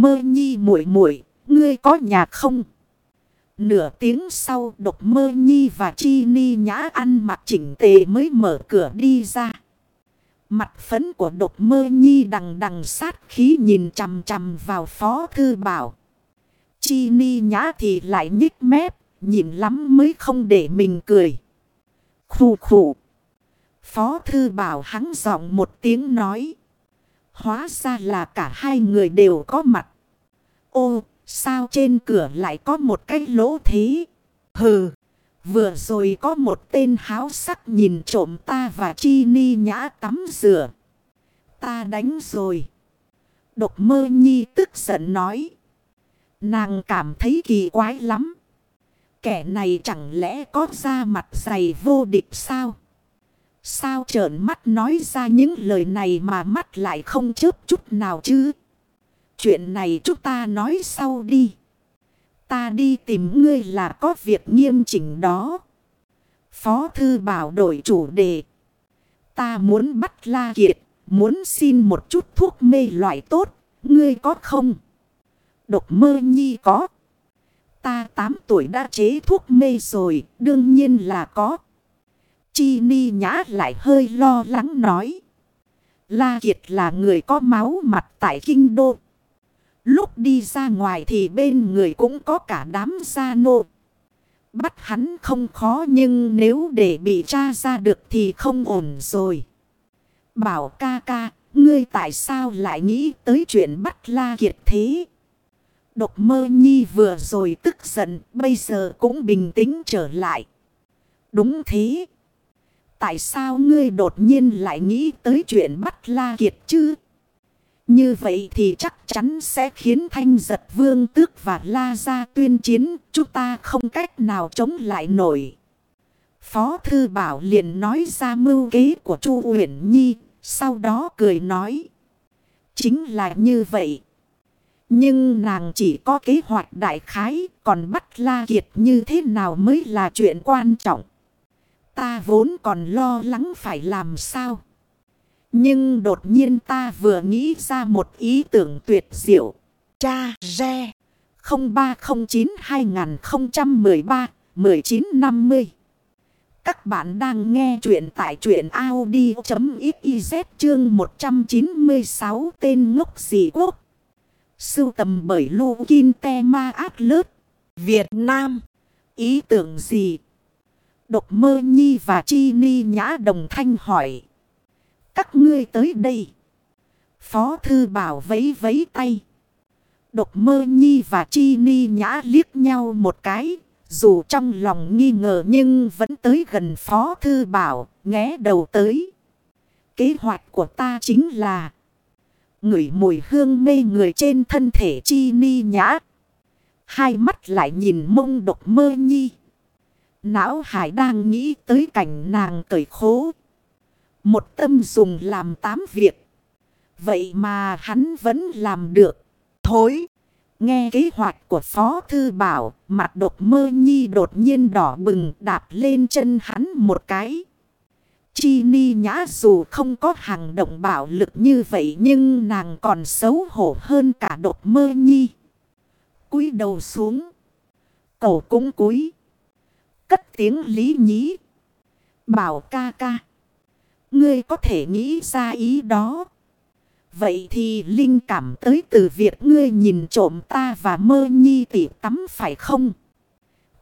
mơ nhi muội muội ngươi có nhà không? Nửa tiếng sau độc mơ nhi và chi ni nhã ăn mặc chỉnh tề mới mở cửa đi ra. Mặt phấn của độc mơ nhi đằng đằng sát khí nhìn chằm chằm vào phó thư bảo. Chi ni nhã thì lại nhích mép, nhìn lắm mới không để mình cười. Khủ khủ. Phó thư bảo hắn giọng một tiếng nói. Hóa ra là cả hai người đều có mặt. Ô, sao trên cửa lại có một cái lỗ thế? Hừ, vừa rồi có một tên háo sắc nhìn trộm ta và chi ni nhã tắm rửa. Ta đánh rồi. Độc mơ nhi tức giận nói. Nàng cảm thấy kỳ quái lắm. Kẻ này chẳng lẽ có da mặt dày vô địch sao? Sao trợn mắt nói ra những lời này mà mắt lại không chớp chút nào chứ? Chuyện này chúng ta nói sau đi. Ta đi tìm ngươi là có việc nghiêm chỉnh đó. Phó thư bảo đổi chủ đề. Ta muốn bắt La Kiệt, muốn xin một chút thuốc mê loại tốt, ngươi có không? Độc mơ nhi có. Ta 8 tuổi đã chế thuốc mê rồi, đương nhiên là có. Chi ni nhã lại hơi lo lắng nói. La Kiệt là người có máu mặt tại kinh đô. Lúc đi ra ngoài thì bên người cũng có cả đám gia nô. Bắt hắn không khó nhưng nếu để bị tra ra được thì không ổn rồi. Bảo ca ca, ngươi tại sao lại nghĩ tới chuyện bắt La Kiệt thế? Độc mơ nhi vừa rồi tức giận, bây giờ cũng bình tĩnh trở lại. Đúng thế. Tại sao ngươi đột nhiên lại nghĩ tới chuyện bắt La Kiệt chứ? Như vậy thì chắc chắn sẽ khiến thanh giật vương tước và la ra tuyên chiến. Chúng ta không cách nào chống lại nổi. Phó Thư Bảo liền nói ra mưu kế của Chu Uyển Nhi. Sau đó cười nói. Chính là như vậy. Nhưng nàng chỉ có kế hoạch đại khái. Còn bắt La Kiệt như thế nào mới là chuyện quan trọng. Ta vốn còn lo lắng phải làm sao. Nhưng đột nhiên ta vừa nghĩ ra một ý tưởng tuyệt diệu. Cha Re 0309-2013-1950 Các bạn đang nghe chuyện tại chuyện Audi.xyz chương 196 tên ngốc dị quốc. Sưu tầm bởi Lô Kinh Te Ma Át Lớt. Việt Nam. Ý tưởng gì? Độc mơ nhi và chi ni nhã đồng thanh hỏi các ngươi tới đây. Phó thư bảo vấy vấy tay. Độc mơ nhi và chi ni nhã liếc nhau một cái. Dù trong lòng nghi ngờ nhưng vẫn tới gần phó thư bảo, nghé đầu tới. Kế hoạch của ta chính là ngửi mùi hương mê người trên thân thể chi ni nhã. Hai mắt lại nhìn mông độc mơ nhi. Não hải đang nghĩ tới cảnh nàng cởi khố. Một tâm dùng làm tám việc. Vậy mà hắn vẫn làm được. Thối. Nghe kế hoạch của Phó Thư Bảo. Mặt độc mơ nhi đột nhiên đỏ bừng, đạp lên chân hắn một cái. Chi ni nhã dù không có hàng động bạo lực như vậy nhưng nàng còn xấu hổ hơn cả độc mơ nhi. cúi đầu xuống. Cầu cũng cúi. Cất tiếng lý nhí. Bảo ca ca. Ngươi có thể nghĩ ra ý đó. Vậy thì linh cảm tới từ việc ngươi nhìn trộm ta và mơ nhi tỉ tắm phải không?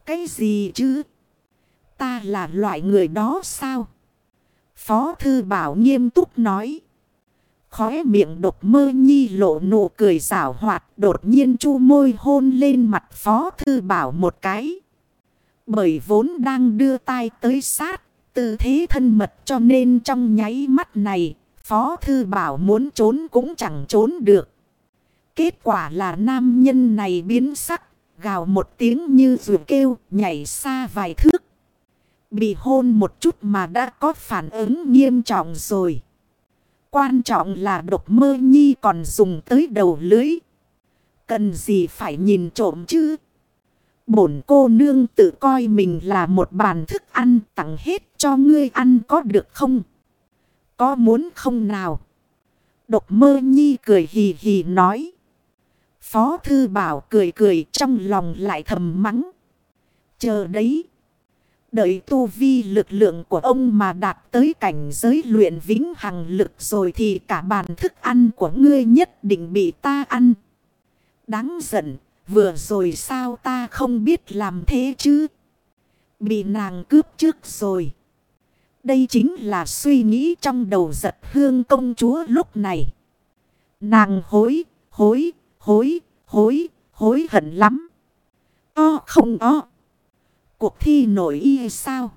Cái gì chứ? Ta là loại người đó sao? Phó thư bảo nghiêm túc nói. Khóe miệng độc mơ nhi lộ nụ cười rảo hoạt đột nhiên chu môi hôn lên mặt phó thư bảo một cái. Bởi vốn đang đưa tay tới sát tư thế thân mật cho nên trong nháy mắt này, Phó Thư Bảo muốn trốn cũng chẳng trốn được. Kết quả là nam nhân này biến sắc, gào một tiếng như rùa kêu, nhảy xa vài thước. Bị hôn một chút mà đã có phản ứng nghiêm trọng rồi. Quan trọng là độc mơ nhi còn dùng tới đầu lưới. Cần gì phải nhìn trộm chứ? Bổn cô nương tự coi mình là một bàn thức ăn tặng hết cho ngươi ăn có được không? Có muốn không nào? Độc mơ nhi cười hì hì nói. Phó Thư Bảo cười cười trong lòng lại thầm mắng. Chờ đấy. Đợi tu vi lực lượng của ông mà đạt tới cảnh giới luyện vĩnh hằng lực rồi thì cả bàn thức ăn của ngươi nhất định bị ta ăn. Đáng giận, vừa rồi sao ta không biết làm thế chứ? Bị nàng cướp trước rồi. Đây chính là suy nghĩ trong đầu giật hương công chúa lúc này. Nàng hối, hối, hối, hối, hối hận lắm. O không o. Cuộc thi nổi y sao?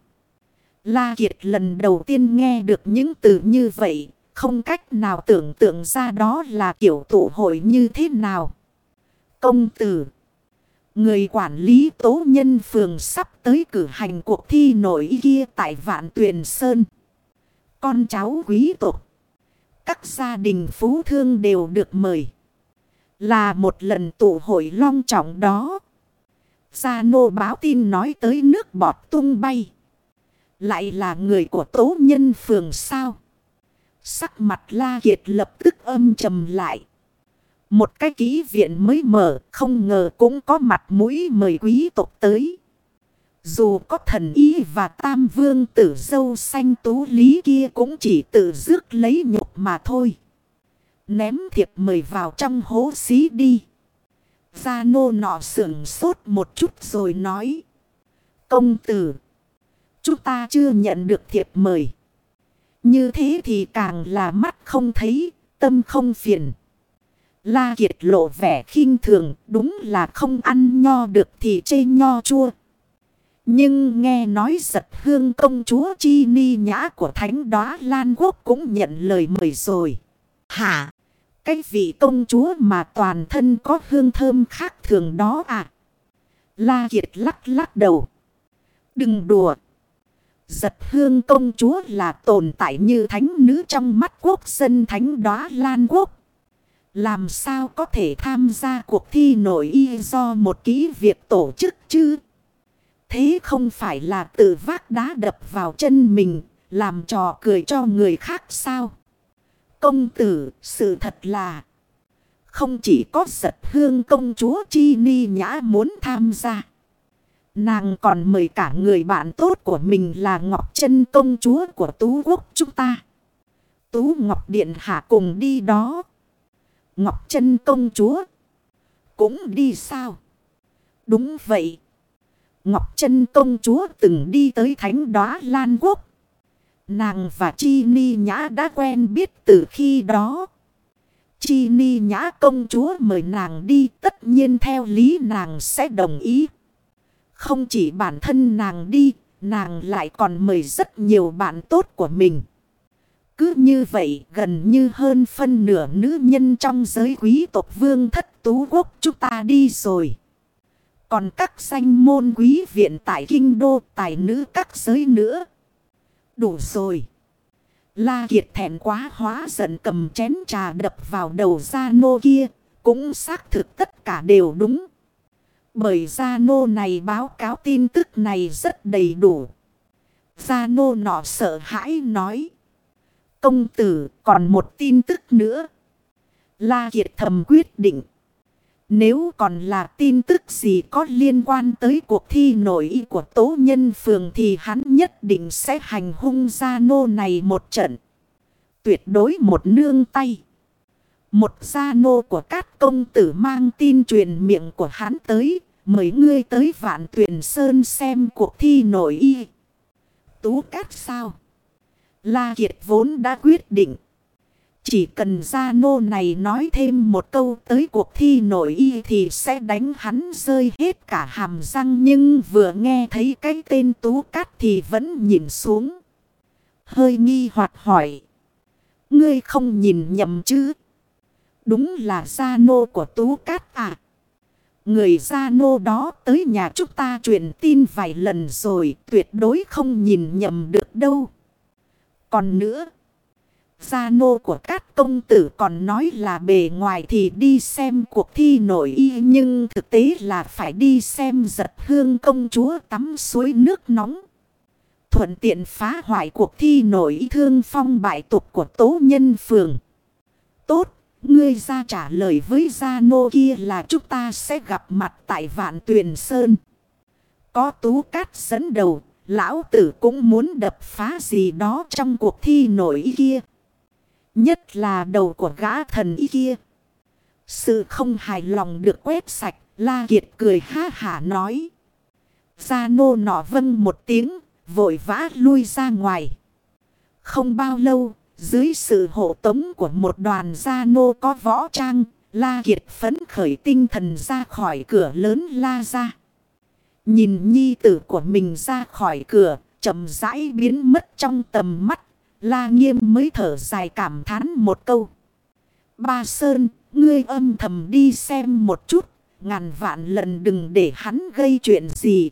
La Kiệt lần đầu tiên nghe được những từ như vậy. Không cách nào tưởng tượng ra đó là kiểu tụ hội như thế nào. Công tử. Người quản lý tố nhân phường sắp tới cử hành cuộc thi nổi kia tại Vạn Tuyền Sơn. Con cháu quý tộc. Các gia đình phú thương đều được mời. Là một lần tụ hội long trọng đó. Gia nô báo tin nói tới nước bọt tung bay. Lại là người của tố nhân phường sao. Sắc mặt La Kiệt lập tức âm trầm lại. Một cái ký viện mới mở, không ngờ cũng có mặt mũi mời quý tộc tới. Dù có thần y và tam vương tử dâu xanh tú lý kia cũng chỉ tự rước lấy nhục mà thôi. Ném thiệp mời vào trong hố xí đi. Gia nô nọ sưởng sốt một chút rồi nói. Công tử, chúng ta chưa nhận được thiệp mời. Như thế thì càng là mắt không thấy, tâm không phiền. La Kiệt lộ vẻ khinh thường, đúng là không ăn nho được thì chê nho chua. Nhưng nghe nói giật hương công chúa Chi Ni Nhã của Thánh Đóa Lan Quốc cũng nhận lời mời rồi. Hả? Cái vị công chúa mà toàn thân có hương thơm khác thường đó à? La Kiệt lắc lắc đầu. Đừng đùa. Giật hương công chúa là tồn tại như thánh nữ trong mắt quốc dân thánh đóa Lan Quốc. Làm sao có thể tham gia cuộc thi nổi y do một ký việc tổ chức chứ? Thế không phải là tự vác đá đập vào chân mình, làm trò cười cho người khác sao? Công tử, sự thật là không chỉ có giật hương công chúa Chi Ni Nhã muốn tham gia. Nàng còn mời cả người bạn tốt của mình là Ngọc Trân công chúa của Tú Quốc chúng ta. Tú Ngọc Điện Hạ cùng đi đó. Ngọc Trân công chúa. Cũng đi sao? Đúng vậy. Ngọc Trân công chúa từng đi tới thánh đóa Lan Quốc. Nàng và Chi Ni Nhã đã quen biết từ khi đó. Chi Ni Nhã công chúa mời nàng đi tất nhiên theo lý nàng sẽ đồng ý. Không chỉ bản thân nàng đi, nàng lại còn mời rất nhiều bạn tốt của mình. Cứ như vậy, gần như hơn phân nửa nữ nhân trong giới quý tộc vương thất tú quốc chúng ta đi rồi. Còn các danh môn quý viện tại kinh đô tài nữ các giới nữa. Đủ rồi. La Kiệt thẹn quá hóa giận cầm chén trà đập vào đầu gia nô kia. Cũng xác thực tất cả đều đúng. Bởi gia nô này báo cáo tin tức này rất đầy đủ. Gia nô nọ sợ hãi nói. Công tử còn một tin tức nữa. La Kiệt thầm quyết định. Nếu còn là tin tức gì có liên quan tới cuộc thi nổi y của tố nhân phường thì hắn nhất định sẽ hành hung gia nô này một trận. Tuyệt đối một nương tay. Một gia nô của các công tử mang tin truyền miệng của hắn tới. Mời ngươi tới vạn tuyển sơn xem cuộc thi nổi y. Tú cát sao? La Kiệt vốn đã quyết định. Chỉ cần gia nô này nói thêm một câu tới cuộc thi nổi y thì sẽ đánh hắn rơi hết cả hàm răng. Nhưng vừa nghe thấy cái tên Tú Cát thì vẫn nhìn xuống. Hơi nghi hoặc hỏi. Ngươi không nhìn nhầm chứ? Đúng là gia nô của Tú Cát à? Người gia nô đó tới nhà chúng ta truyền tin vài lần rồi, tuyệt đối không nhìn nhầm được đâu. Còn nữa, gia nô của các công tử còn nói là bề ngoài thì đi xem cuộc thi nổi y nhưng thực tế là phải đi xem giật hương công chúa tắm suối nước nóng. Thuận tiện phá hoại cuộc thi nổi y thương phong bại tục của tố nhân phường. Tốt, ngươi ra trả lời với gia nô kia là chúng ta sẽ gặp mặt tại vạn tuyền sơn. Có tú cát dẫn đầu, lão tử cũng muốn đập phá gì đó trong cuộc thi nổi kia. Nhất là đầu của gã thần y kia. Sự không hài lòng được quét sạch, La Kiệt cười ha hả nói. Gia nô nọ vâng một tiếng, vội vã lui ra ngoài. Không bao lâu, dưới sự hộ tống của một đoàn gia nô có võ trang, La Kiệt phấn khởi tinh thần ra khỏi cửa lớn La ra. Nhìn nhi tử của mình ra khỏi cửa, chậm rãi biến mất trong tầm mắt, La Nghiêm mới thở dài cảm thán một câu. Ba Sơn, ngươi âm thầm đi xem một chút, ngàn vạn lần đừng để hắn gây chuyện gì.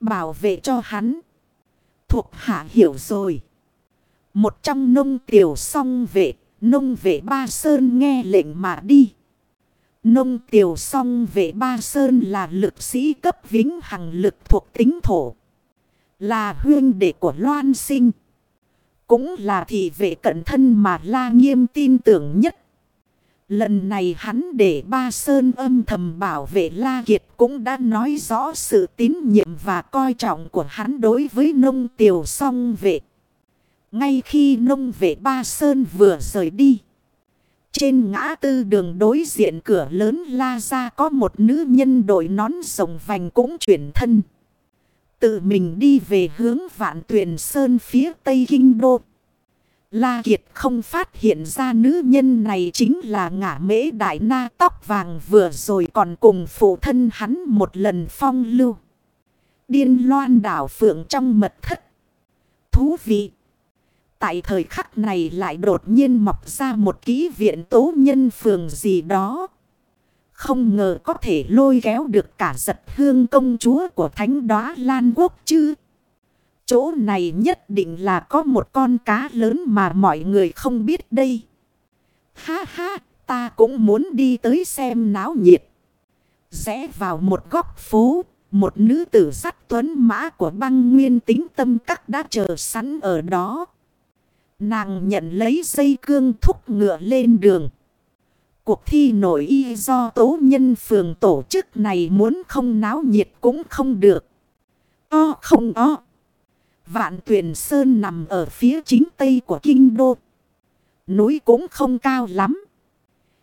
Bảo vệ cho hắn. Thuộc hạ hiểu rồi. Một trong nông tiểu song vệ, nông vệ ba sơn nghe lệnh mà đi. Nông tiểu song vệ ba sơn là lực sĩ cấp vĩnh hằng lực thuộc tính thổ. Là huyên đệ của loan sinh. Cũng là thị vệ cận thân mà la nghiêm tin tưởng nhất. Lần này hắn để ba sơn âm thầm bảo vệ La Kiệt cũng đã nói rõ sự tín nhiệm và coi trọng của hắn đối với nông tiểu song vệ. Ngay khi nông vệ ba sơn vừa rời đi. Trên ngã tư đường đối diện cửa lớn la ra có một nữ nhân đội nón rồng vành cũng chuyển thân. Tự mình đi về hướng vạn tuyển sơn phía tây kinh đô. La Kiệt không phát hiện ra nữ nhân này chính là ngả mễ đại na tóc vàng vừa rồi còn cùng phụ thân hắn một lần phong lưu. Điên loan đảo phượng trong mật thất. Thú vị. Tại thời khắc này lại đột nhiên mọc ra một ký viện tố nhân phường gì đó. Không ngờ có thể lôi kéo được cả giật hương công chúa của thánh đoá Lan Quốc chứ. Chỗ này nhất định là có một con cá lớn mà mọi người không biết đây. Ha ha, ta cũng muốn đi tới xem náo nhiệt. Rẽ vào một góc phố, một nữ tử sắt tuấn mã của băng nguyên tính tâm các đã chờ sẵn ở đó. Nàng nhận lấy dây cương thúc ngựa lên đường. Cuộc thi nổi y do tố nhân phường tổ chức này muốn không náo nhiệt cũng không được. O không o. Vạn tuyển sơn nằm ở phía chính tây của kinh đô. Núi cũng không cao lắm.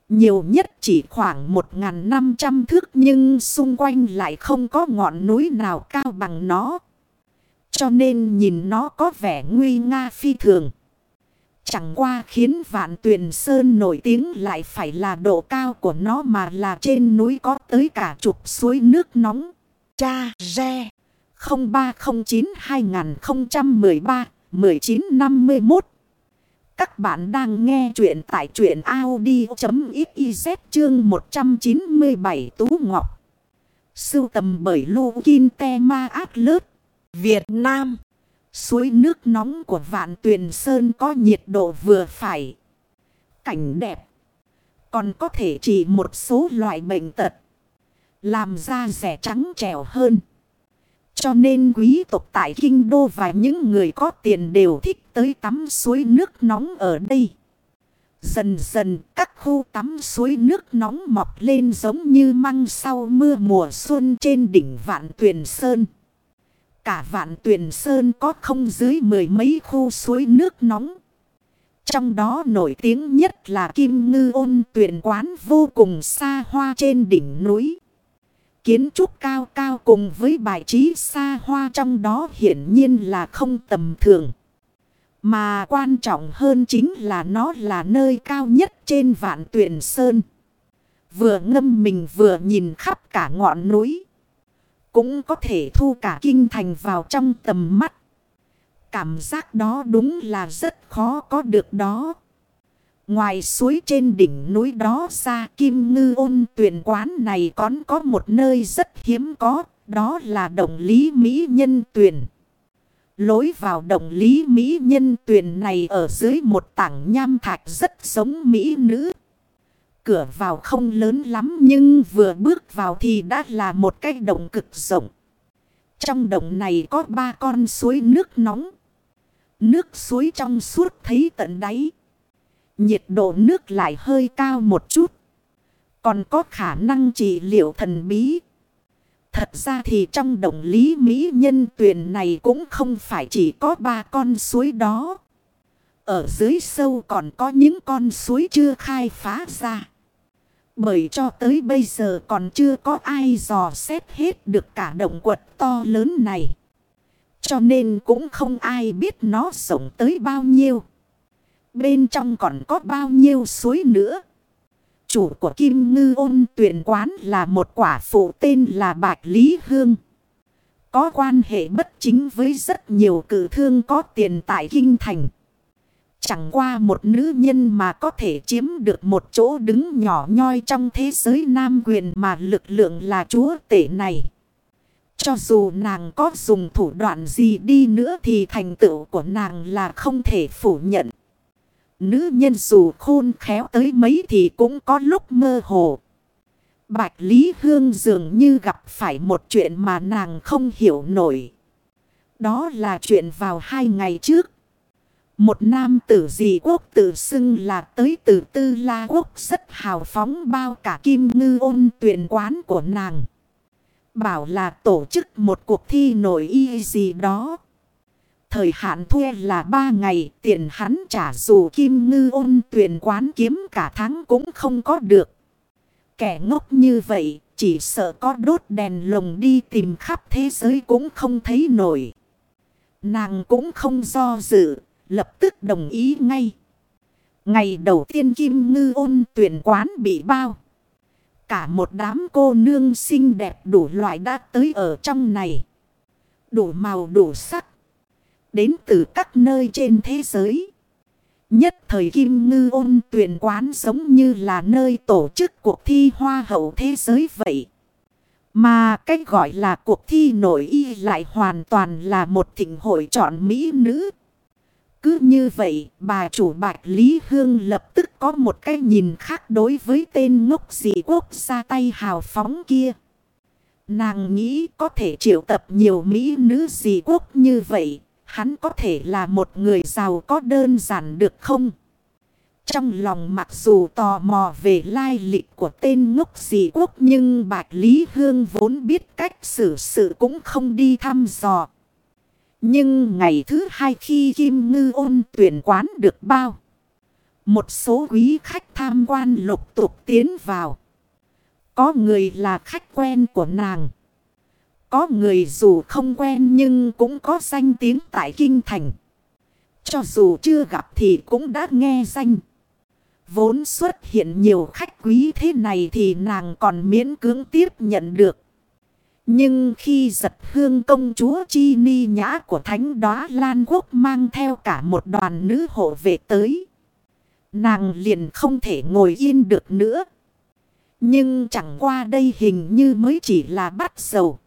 Nhiều nhất chỉ khoảng 1.500 thước nhưng xung quanh lại không có ngọn núi nào cao bằng nó. Cho nên nhìn nó có vẻ nguy nga phi thường. Chẳng qua khiến vạn tuyển sơn nổi tiếng lại phải là độ cao của nó mà là trên núi có tới cả chục suối nước nóng. Cha Re 0309-2013-1951 Các bạn đang nghe chuyện tại chuyện Audi.xyz chương 197 Tú Ngọc. Sưu tầm bởi Lô Kinh Te Ma Át Việt Nam. Suối nước nóng của Vạn Tuyền Sơn có nhiệt độ vừa phải. Cảnh đẹp. Còn có thể chỉ một số loại bệnh tật. Làm da rẻ trắng trẻo hơn. Cho nên quý tộc tại Kinh Đô và những người có tiền đều thích tới tắm suối nước nóng ở đây. Dần dần, các khu tắm suối nước nóng mọc lên giống như măng sau mưa mùa xuân trên đỉnh Vạn Tuyền Sơn. Cả vạn tuyển sơn có không dưới mười mấy khu suối nước nóng. Trong đó nổi tiếng nhất là Kim Ngư ôn tuyển quán vô cùng xa hoa trên đỉnh núi. Kiến trúc cao cao cùng với bài trí xa hoa trong đó hiển nhiên là không tầm thường. Mà quan trọng hơn chính là nó là nơi cao nhất trên vạn tuyển sơn. Vừa ngâm mình vừa nhìn khắp cả ngọn núi. Cũng có thể thu cả kinh thành vào trong tầm mắt. Cảm giác đó đúng là rất khó có được đó. Ngoài suối trên đỉnh núi đó ra, kim ngư ôn tuyển quán này còn có một nơi rất hiếm có. Đó là đồng lý Mỹ nhân tuyển. Lối vào đồng lý Mỹ nhân tuyển này ở dưới một tảng nham thạch rất giống Mỹ nữ. Cửa vào không lớn lắm nhưng vừa bước vào thì đã là một cái động cực rộng. Trong động này có ba con suối nước nóng. Nước suối trong suốt thấy tận đáy. Nhiệt độ nước lại hơi cao một chút. Còn có khả năng trị liệu thần bí. Thật ra thì trong đồng lý Mỹ nhân tuyển này cũng không phải chỉ có ba con suối đó. Ở dưới sâu còn có những con suối chưa khai phá ra. Bởi cho tới bây giờ còn chưa có ai dò xét hết được cả động quật to lớn này. Cho nên cũng không ai biết nó rộng tới bao nhiêu. Bên trong còn có bao nhiêu suối nữa. Chủ của Kim Ngư ôn tuyển quán là một quả phụ tên là Bạch Lý Hương. Có quan hệ bất chính với rất nhiều cử thương có tiền tại Kinh Thành. Chẳng qua một nữ nhân mà có thể chiếm được một chỗ đứng nhỏ nhoi trong thế giới nam quyền mà lực lượng là chúa tể này. Cho dù nàng có dùng thủ đoạn gì đi nữa thì thành tựu của nàng là không thể phủ nhận. Nữ nhân dù khôn khéo tới mấy thì cũng có lúc mơ hồ. Bạch Lý Hương dường như gặp phải một chuyện mà nàng không hiểu nổi. Đó là chuyện vào hai ngày trước. Một nam tử dị quốc tự xưng là tới từ tư la quốc rất hào phóng bao cả kim ngư ôn tuyển quán của nàng. Bảo là tổ chức một cuộc thi nổi y gì đó. Thời hạn thuê là ba ngày, tiền hắn trả dù kim ngư ôn tuyển quán kiếm cả tháng cũng không có được. Kẻ ngốc như vậy, chỉ sợ có đốt đèn lồng đi tìm khắp thế giới cũng không thấy nổi. Nàng cũng không do dự lập tức đồng ý ngay. Ngày đầu tiên Kim Ngư ôn tuyển quán bị bao. Cả một đám cô nương xinh đẹp đủ loại đã tới ở trong này. Đủ màu, đủ sắc. Đến từ các nơi trên thế giới. Nhất thời Kim Ngư ôn tuyển quán giống như là nơi tổ chức cuộc thi hoa hậu thế giới vậy. Mà cách gọi là cuộc thi nổi y lại hoàn toàn là một thịnh hội chọn mỹ nữ. Cứ như vậy, bà chủ Bạch Lý Hương lập tức có một cái nhìn khác đối với tên ngốc dị quốc ra tay hào phóng kia. Nàng nghĩ có thể triệu tập nhiều mỹ nữ dị quốc như vậy, hắn có thể là một người giàu có đơn giản được không? Trong lòng mặc dù tò mò về lai lịch của tên ngốc dị quốc nhưng Bạch Lý Hương vốn biết cách xử sự cũng không đi thăm dò. Nhưng ngày thứ hai khi Kim Ngư ôn tuyển quán được bao. Một số quý khách tham quan lục tục tiến vào. Có người là khách quen của nàng. Có người dù không quen nhưng cũng có danh tiếng tại Kinh Thành. Cho dù chưa gặp thì cũng đã nghe danh. Vốn xuất hiện nhiều khách quý thế này thì nàng còn miễn cưỡng tiếp nhận được. Nhưng khi giật hương công chúa Chi Ni Nhã của Thánh Đóa Lan Quốc mang theo cả một đoàn nữ hộ về tới. Nàng liền không thể ngồi yên được nữa. Nhưng chẳng qua đây hình như mới chỉ là bắt dầu.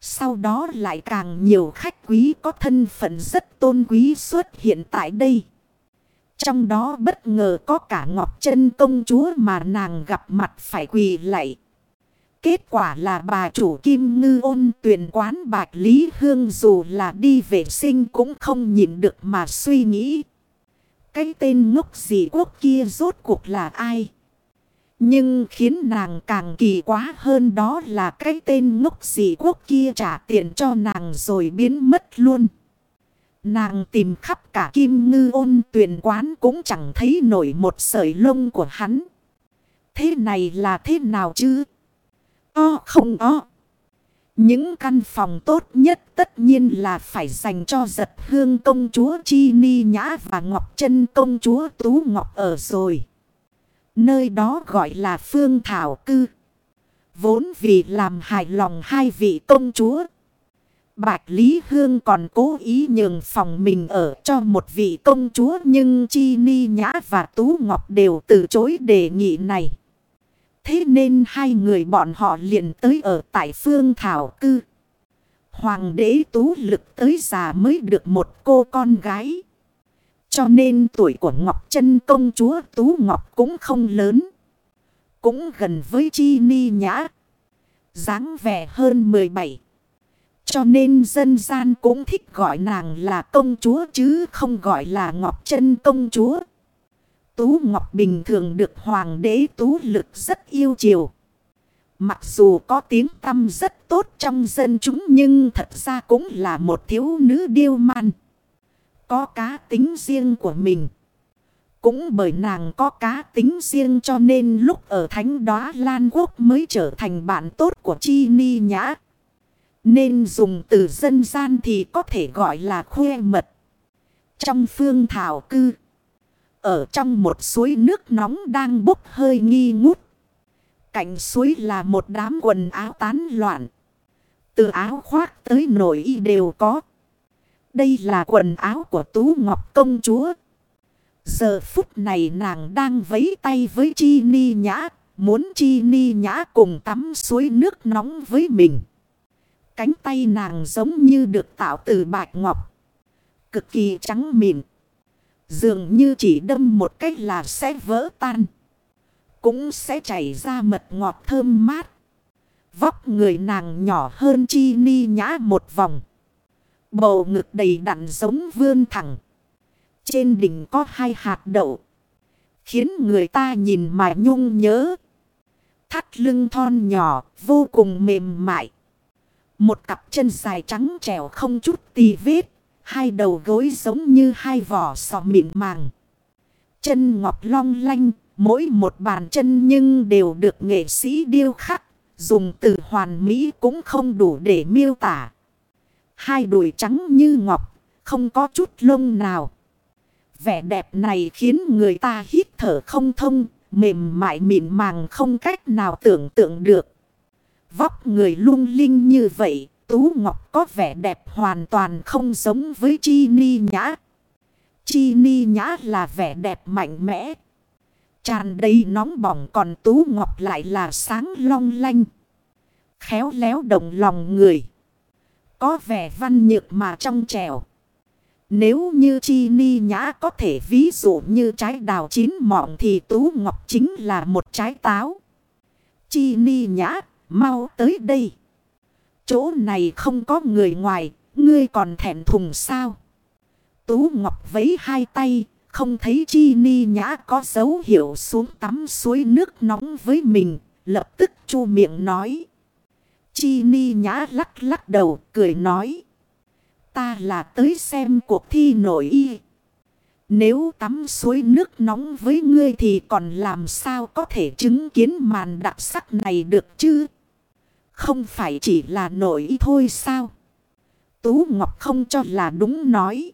Sau đó lại càng nhiều khách quý có thân phận rất tôn quý xuất hiện tại đây. Trong đó bất ngờ có cả Ngọc chân công chúa mà nàng gặp mặt phải quỳ lạy. Kết quả là bà chủ kim ngư ôn tuyển quán bạch Lý Hương dù là đi vệ sinh cũng không nhìn được mà suy nghĩ. Cái tên ngốc gì quốc kia rốt cuộc là ai? Nhưng khiến nàng càng kỳ quá hơn đó là cái tên ngốc gì quốc kia trả tiền cho nàng rồi biến mất luôn. Nàng tìm khắp cả kim ngư ôn tuyển quán cũng chẳng thấy nổi một sợi lông của hắn. Thế này là thế nào chứ? Có không có. Những căn phòng tốt nhất tất nhiên là phải dành cho giật hương công chúa Chi Ni Nhã và Ngọc chân công chúa Tú Ngọc ở rồi. Nơi đó gọi là Phương Thảo Cư. Vốn vì làm hài lòng hai vị công chúa. Bạch Lý Hương còn cố ý nhường phòng mình ở cho một vị công chúa nhưng Chi Ni Nhã và Tú Ngọc đều từ chối đề nghị này. Thế nên hai người bọn họ liền tới ở tại phương thảo cư. Hoàng đế tú lực tới già mới được một cô con gái. Cho nên tuổi của Ngọc Trân công chúa Tú Ngọc cũng không lớn. Cũng gần với Chi Ni Nhã. dáng vẻ hơn 17. Cho nên dân gian cũng thích gọi nàng là công chúa chứ không gọi là Ngọc Trân công chúa. Tú Ngọc bình thường được Hoàng đế Tú Lực rất yêu chiều. Mặc dù có tiếng tâm rất tốt trong dân chúng nhưng thật ra cũng là một thiếu nữ điêu man. Có cá tính riêng của mình. Cũng bởi nàng có cá tính riêng cho nên lúc ở thánh đóa Lan Quốc mới trở thành bạn tốt của Chi Ni Nhã. Nên dùng từ dân gian thì có thể gọi là khuê mật. Trong phương thảo cư. Ở trong một suối nước nóng đang bốc hơi nghi ngút. Cạnh suối là một đám quần áo tán loạn. Từ áo khoác tới nổi y đều có. Đây là quần áo của Tú Ngọc Công Chúa. Giờ phút này nàng đang vấy tay với Chi Ni Nhã. Muốn Chi Ni Nhã cùng tắm suối nước nóng với mình. Cánh tay nàng giống như được tạo từ bạch ngọc. Cực kỳ trắng mịn. Dường như chỉ đâm một cách là sẽ vỡ tan. Cũng sẽ chảy ra mật ngọt thơm mát. Vóc người nàng nhỏ hơn chi ni nhã một vòng. Bầu ngực đầy đặn giống vươn thẳng. Trên đỉnh có hai hạt đậu. Khiến người ta nhìn mà nhung nhớ. Thắt lưng thon nhỏ, vô cùng mềm mại. Một cặp chân dài trắng trẻo không chút tì vết. Hai đầu gối giống như hai vỏ sò mịn màng. Chân ngọc long lanh, mỗi một bàn chân nhưng đều được nghệ sĩ điêu khắc. Dùng từ hoàn mỹ cũng không đủ để miêu tả. Hai đùi trắng như ngọc, không có chút lông nào. Vẻ đẹp này khiến người ta hít thở không thông, mềm mại mịn màng không cách nào tưởng tượng được. Vóc người lung linh như vậy, Tú Ngọc có vẻ đẹp hoàn toàn không giống với Chi Ni Nhã. Chi Ni Nhã là vẻ đẹp mạnh mẽ. Tràn đầy nóng bỏng còn Tú Ngọc lại là sáng long lanh. Khéo léo động lòng người. Có vẻ văn nhược mà trong trẻo. Nếu như Chi Ni Nhã có thể ví dụ như trái đào chín mọng thì Tú Ngọc chính là một trái táo. Chi Ni Nhã, mau tới đây. Chỗ này không có người ngoài, ngươi còn thẹn thùng sao? Tú Ngọc vấy hai tay, không thấy Chi Ni Nhã có dấu hiệu xuống tắm suối nước nóng với mình, lập tức chu miệng nói. Chi Ni Nhã lắc lắc đầu, cười nói. Ta là tới xem cuộc thi nổi y. Nếu tắm suối nước nóng với ngươi thì còn làm sao có thể chứng kiến màn đặc sắc này được chứ? Không phải chỉ là nổi y thôi sao? Tú Ngọc không cho là đúng nói.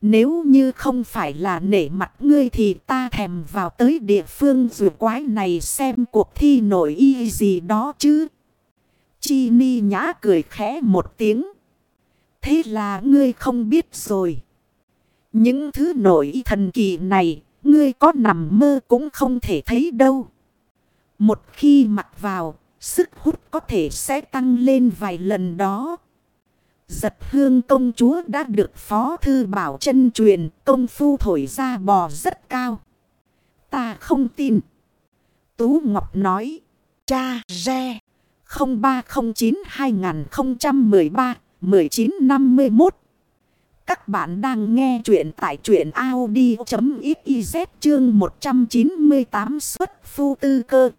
Nếu như không phải là nể mặt ngươi thì ta thèm vào tới địa phương rùa quái này xem cuộc thi nổi y gì đó chứ. Chi ni nhã cười khẽ một tiếng. Thế là ngươi không biết rồi. Những thứ nổi thần kỳ này, ngươi có nằm mơ cũng không thể thấy đâu. Một khi mặc vào, sức hút có thể sẽ tăng lên vài lần đó. Giật hương công chúa đã được phó thư bảo chân truyền, công phu thổi ra bò rất cao. Ta không tin. Tú Ngọc nói, cha re 0309-2013-1951. Các bạn đang nghe chuyện tại chuyện Audi.xyz chương 198 xuất phu tư cơ.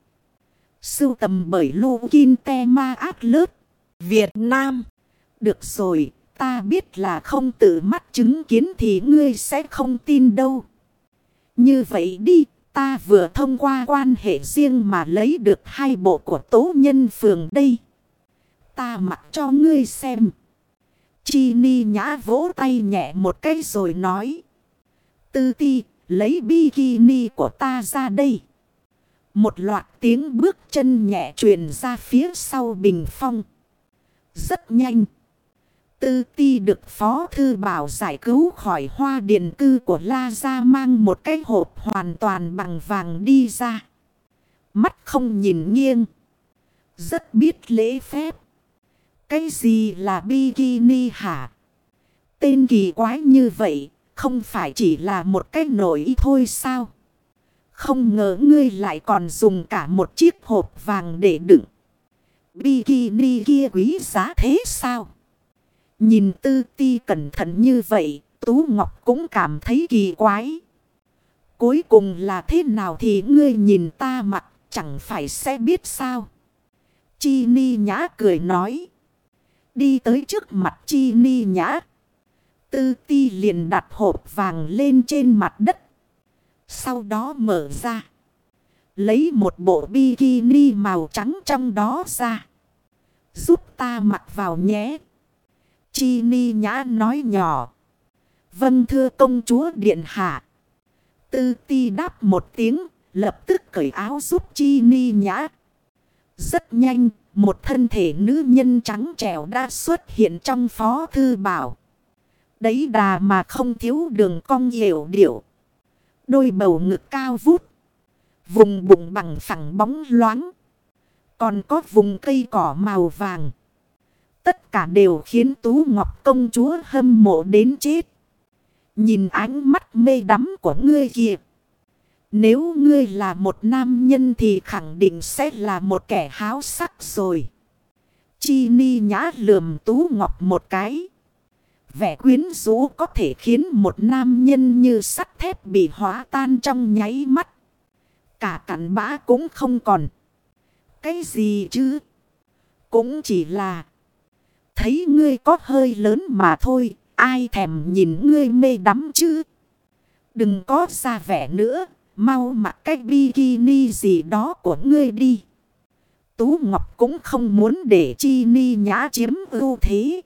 Sưu tầm bởi Lô Kinh Te Ma Át lớp Việt Nam. Được rồi, ta biết là không tự mắt chứng kiến thì ngươi sẽ không tin đâu. Như vậy đi, ta vừa thông qua quan hệ riêng mà lấy được hai bộ của tố nhân phường đây. Ta mặc cho ngươi xem. Chi ni nhã vỗ tay nhẹ một cái rồi nói. Tư ti, lấy bikini của ta ra đây. Một loạt tiếng bước chân nhẹ truyền ra phía sau bình phong. Rất nhanh. Tư ti được Phó Thư Bảo giải cứu khỏi hoa điện cư của La Gia mang một cái hộp hoàn toàn bằng vàng đi ra. Mắt không nhìn nghiêng. Rất biết lễ phép. Cái gì là bikini hả? Tên kỳ quái như vậy, không phải chỉ là một cái nổi thôi sao? Không ngờ ngươi lại còn dùng cả một chiếc hộp vàng để đựng. Bikini kia quý giá thế sao? Nhìn tư ti cẩn thận như vậy, Tú Ngọc cũng cảm thấy kỳ quái. cuối cùng là thế nào thì ngươi nhìn ta mặt chẳng phải sẽ biết sao. Chi ni nhã cười nói. Đi tới trước mặt chi ni nhã. Tư ti liền đặt hộp vàng lên trên mặt đất. Sau đó mở ra. Lấy một bộ bikini màu trắng trong đó ra. Giúp ta mặc vào nhé. Chi ni nhã nói nhỏ. Vâng thưa công chúa điện hạ. Tư ti đáp một tiếng. Lập tức cởi áo giúp chi ni nhã. Rất nhanh. Một thân thể nữ nhân trắng trẻo đã xuất hiện trong phó thư bảo. Đấy đà mà không thiếu đường cong hiểu điệu. Đôi bầu ngực cao vút. Vùng bụng bằng phẳng bóng loáng. Còn có vùng cây cỏ màu vàng. Tất cả đều khiến Tú Ngọc công chúa hâm mộ đến chết. Nhìn ánh mắt mê đắm của ngươi kìa. Nếu ngươi là một nam nhân thì khẳng định sẽ là một kẻ háo sắc rồi. Chi ni nhã lườm Tú Ngọc một cái. Vẻ quyến rũ có thể khiến một nam nhân như sắt thép bị hóa tan trong nháy mắt. Cả cặn bã cũng không còn. Cái gì chứ? Cũng chỉ là... Thấy ngươi có hơi lớn mà thôi. Ai thèm nhìn ngươi mê đắm chứ? Đừng có ra vẻ nữa. Mau mặc cái bikini gì đó của ngươi đi. Tú Ngọc cũng không muốn để Chi Ni nhã chiếm ưu thế.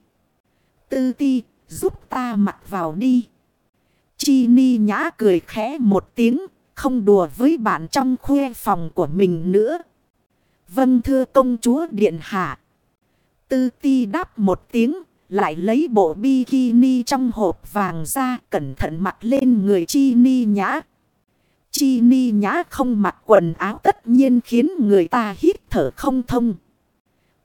Tư ti, giúp ta mặc vào đi. Chi Ni nhã cười khẽ một tiếng, không đùa với bạn trong khuê phòng của mình nữa. Vâng thưa công chúa điện hạ. Tư ti đáp một tiếng, lại lấy bộ bikini trong hộp vàng ra cẩn thận mặc lên người Chi Ni nhã. Chi Ni nhã không mặc quần áo tất nhiên khiến người ta hít thở không thông.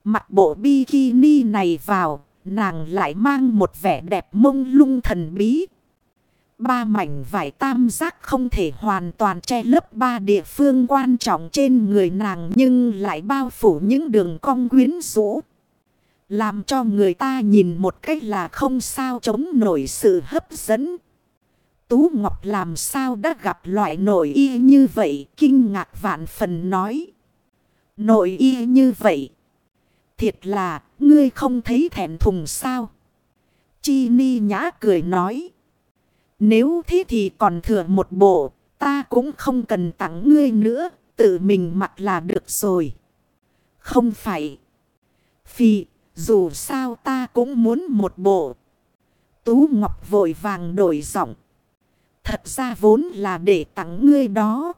Mặc bộ bikini này vào, nàng lại mang một vẻ đẹp mông lung thần bí. Ba mảnh vải tam giác không thể hoàn toàn che lấp ba địa phương quan trọng trên người nàng nhưng lại bao phủ những đường cong quyến rũ. Làm cho người ta nhìn một cách là không sao chống nổi sự hấp dẫn. Tú Ngọc làm sao đã gặp loại nội y như vậy kinh ngạc vạn phần nói. Nội y như vậy. Thiệt là ngươi không thấy thẹn thùng sao. Chi ni nhã cười nói. Nếu thế thì còn thừa một bộ, ta cũng không cần tặng ngươi nữa, tự mình mặc là được rồi. Không phải. Phi, dù sao ta cũng muốn một bộ. Tú Ngọc vội vàng đổi giọng. Thật ra vốn là để tặng ngươi đó.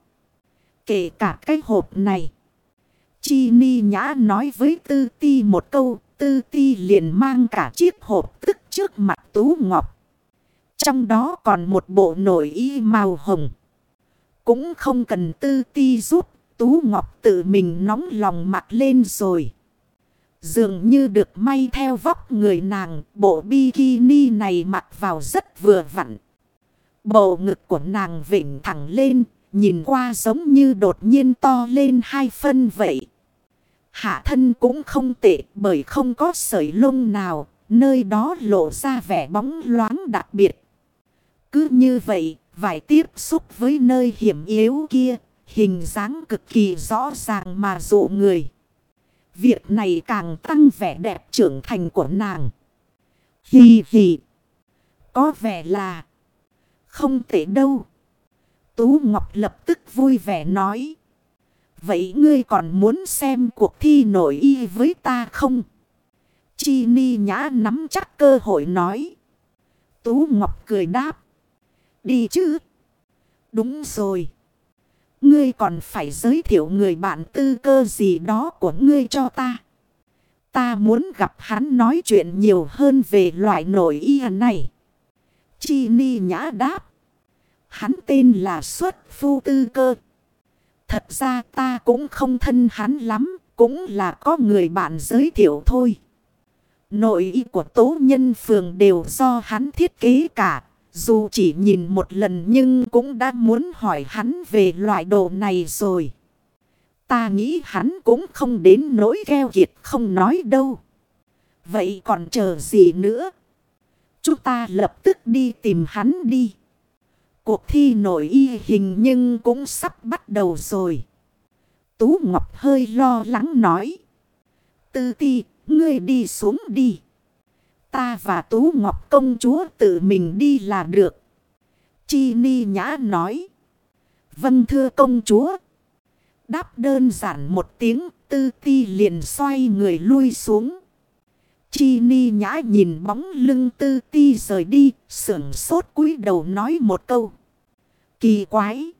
Kể cả cái hộp này. Chi ni nhã nói với tư ti một câu. Tư ti liền mang cả chiếc hộp tức trước mặt Tú Ngọc. Trong đó còn một bộ nội y màu hồng. Cũng không cần tư ti giúp. Tú Ngọc tự mình nóng lòng mặc lên rồi. Dường như được may theo vóc người nàng. Bộ bikini này mặc vào rất vừa vặn. Bộ ngực của nàng vỉnh thẳng lên. Nhìn qua giống như đột nhiên to lên hai phân vậy. Hạ thân cũng không tệ bởi không có sợi lông nào. Nơi đó lộ ra vẻ bóng loáng đặc biệt. Cứ như vậy, vài tiếp xúc với nơi hiểm yếu kia, hình dáng cực kỳ rõ ràng mà dụ người. Việc này càng tăng vẻ đẹp trưởng thành của nàng. Hì hì. Có vẻ là không tệ đâu. Tú Ngọc lập tức vui vẻ nói. Vậy ngươi còn muốn xem cuộc thi nổi y với ta không? Chi ni nhã nắm chắc cơ hội nói. Tú Ngọc cười đáp. Đi chứ? Đúng rồi. Ngươi còn phải giới thiệu người bạn tư cơ gì đó của ngươi cho ta. Ta muốn gặp hắn nói chuyện nhiều hơn về loại nổi y này. Chi ni nhã đáp. Hắn tên là xuất phu tư cơ. Thật ra ta cũng không thân hắn lắm. Cũng là có người bạn giới thiệu thôi. Nội y của tố nhân phường đều do hắn thiết kế cả. Dù chỉ nhìn một lần nhưng cũng đã muốn hỏi hắn về loại đồ này rồi. Ta nghĩ hắn cũng không đến nỗi keo kiệt không nói đâu. Vậy còn chờ gì nữa? Chúng ta lập tức đi tìm hắn đi. Cuộc thi nổi y hình nhưng cũng sắp bắt đầu rồi. Tú Ngọc hơi lo lắng nói. Tư ti, ngươi đi xuống đi. Ta và Tú Ngọc công chúa tự mình đi là được. Chi Ni Nhã nói. Vâng thưa công chúa. Đáp đơn giản một tiếng tư ti liền xoay người lui xuống. Chi Ni Nhã nhìn bóng lưng tư ti rời đi, sưởng sốt cúi đầu nói một câu. Kỳ quái!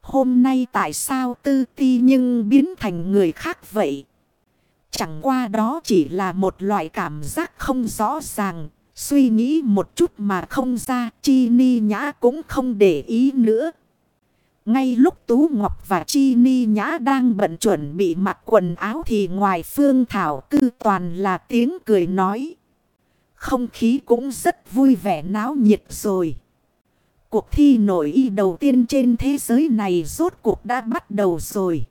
Hôm nay tại sao tư ti nhưng biến thành người khác vậy? Chẳng qua đó chỉ là một loại cảm giác không rõ ràng. Suy nghĩ một chút mà không ra, Chi Ni Nhã cũng không để ý nữa. Ngay lúc Tú Ngọc và Chi Ni Nhã đang bận chuẩn bị mặc quần áo thì ngoài phương thảo cư toàn là tiếng cười nói. Không khí cũng rất vui vẻ náo nhiệt rồi. Cuộc thi nổi y đầu tiên trên thế giới này rốt cuộc đã bắt đầu rồi.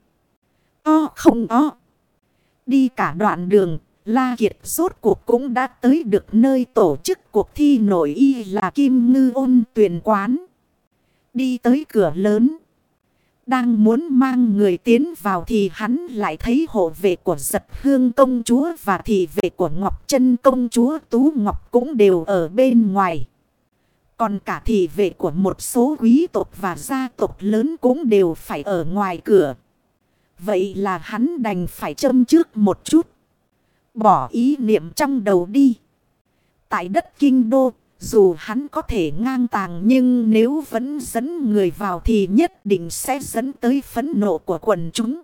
O không o. Đi cả đoạn đường, La Kiệt rốt cuộc cũng đã tới được nơi tổ chức cuộc thi nổi y là Kim Ngư ôn tuyển quán. Đi tới cửa lớn. Đang muốn mang người tiến vào thì hắn lại thấy hộ vệ của giật hương công chúa và thị vệ của Ngọc chân công chúa Tú Ngọc cũng đều ở bên ngoài. Còn cả thị vệ của một số quý tộc và gia tộc lớn cũng đều phải ở ngoài cửa. Vậy là hắn đành phải châm trước một chút. Bỏ ý niệm trong đầu đi. Tại đất kinh đô, dù hắn có thể ngang tàng nhưng nếu vẫn dẫn người vào thì nhất định sẽ dẫn tới phấn nộ của quần chúng.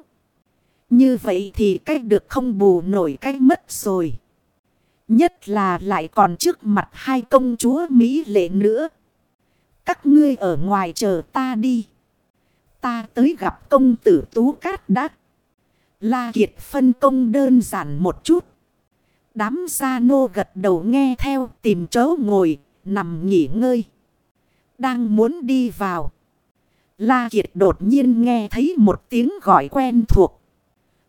Như vậy thì cách được không bù nổi cách mất rồi. Nhất là lại còn trước mặt hai công chúa Mỹ lệ nữa. Các ngươi ở ngoài chờ ta đi. Ta tới gặp công tử Tú Cát Đắc. La Kiệt phân công đơn giản một chút. Đám gia nô gật đầu nghe theo tìm chỗ ngồi, nằm nghỉ ngơi. Đang muốn đi vào. La Kiệt đột nhiên nghe thấy một tiếng gọi quen thuộc.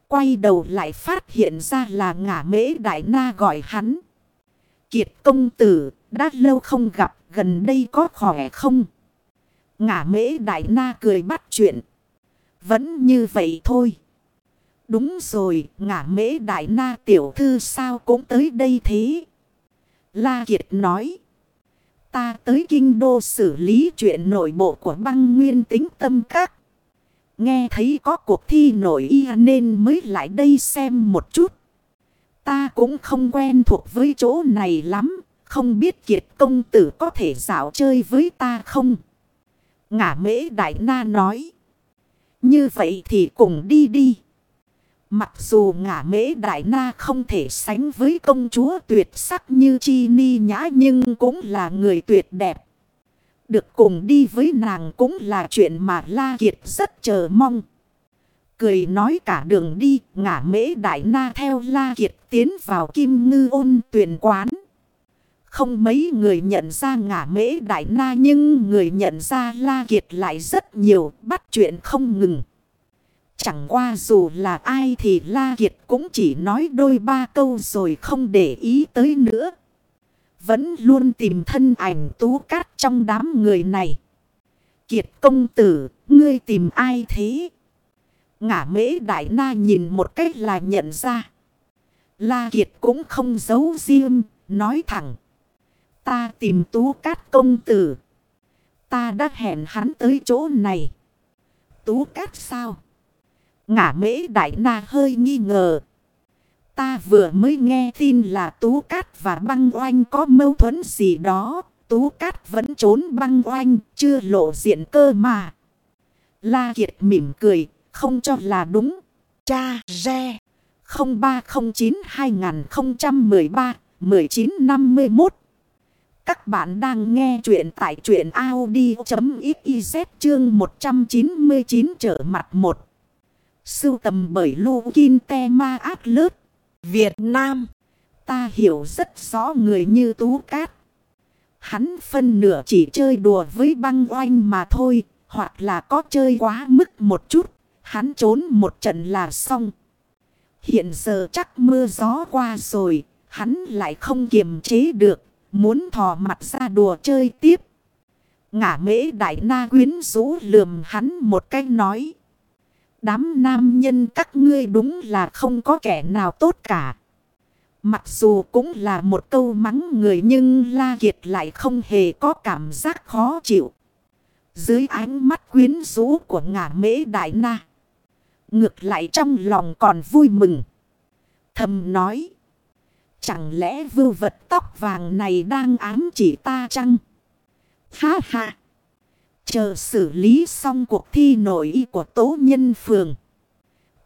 Quay đầu lại phát hiện ra là ngả mễ đại na gọi hắn. Kiệt công tử, đã lâu không gặp, gần đây có khỏe không? Ngả mễ đại na cười bắt chuyện. Vẫn như vậy thôi. Đúng rồi, ngả mễ đại na tiểu thư sao cũng tới đây thế. La Kiệt nói. Ta tới kinh đô xử lý chuyện nội bộ của băng nguyên tính tâm các. Nghe thấy có cuộc thi nổi y nên mới lại đây xem một chút. Ta cũng không quen thuộc với chỗ này lắm. Không biết kiệt công tử có thể dạo chơi với ta không? Ngả mễ đại na nói. Như vậy thì cùng đi đi. Mặc dù ngả mễ đại na không thể sánh với công chúa tuyệt sắc như chi ni nhã nhưng cũng là người tuyệt đẹp. Được cùng đi với nàng cũng là chuyện mà La Kiệt rất chờ mong. Cười nói cả đường đi, ngả mễ đại na theo La Kiệt tiến vào kim ngư ôn tuyển quán. Không mấy người nhận ra ngả mễ đại na nhưng người nhận ra La Kiệt lại rất nhiều, bắt chuyện không ngừng. Chẳng qua dù là ai thì La Kiệt cũng chỉ nói đôi ba câu rồi không để ý tới nữa. Vẫn luôn tìm thân ảnh tú cát trong đám người này. Kiệt công tử, ngươi tìm ai thế? Ngã mễ đại na nhìn một cách là nhận ra. La Kiệt cũng không giấu riêng, nói thẳng. Ta tìm tú cát công tử. Ta đã hẹn hắn tới chỗ này. Tú cát sao? Ngã mễ đại na hơi nghi ngờ. Ta vừa mới nghe tin là Tú Cát và băng oanh có mâu thuẫn gì đó. Tú Cát vẫn trốn băng oanh, chưa lộ diện cơ mà. La Kiệt mỉm cười, không cho là đúng. Cha Re 0309-2013-1951 Các bạn đang nghe chuyện tại chuyện Audi.xyz chương 199 trở mặt 1. Sưu tầm bởi Lô Kinh Te Ma Át Lớt. Việt Nam. Ta hiểu rất rõ người như Tú Cát. Hắn phân nửa chỉ chơi đùa với băng oanh mà thôi. Hoặc là có chơi quá mức một chút. Hắn trốn một trận là xong. Hiện giờ chắc mưa gió qua rồi. Hắn lại không kiềm chế được. Muốn thò mặt ra đùa chơi tiếp. Ngả mễ đại na quyến rũ lườm hắn một cách nói. Đám nam nhân các ngươi đúng là không có kẻ nào tốt cả. Mặc dù cũng là một câu mắng người nhưng La Kiệt lại không hề có cảm giác khó chịu. Dưới ánh mắt quyến rũ của ngả mễ đại na. Ngược lại trong lòng còn vui mừng. Thầm nói. Chẳng lẽ vưu vật tóc vàng này đang ám chỉ ta chăng? Ha ha! Chờ xử lý xong cuộc thi nội y của tố nhân phường.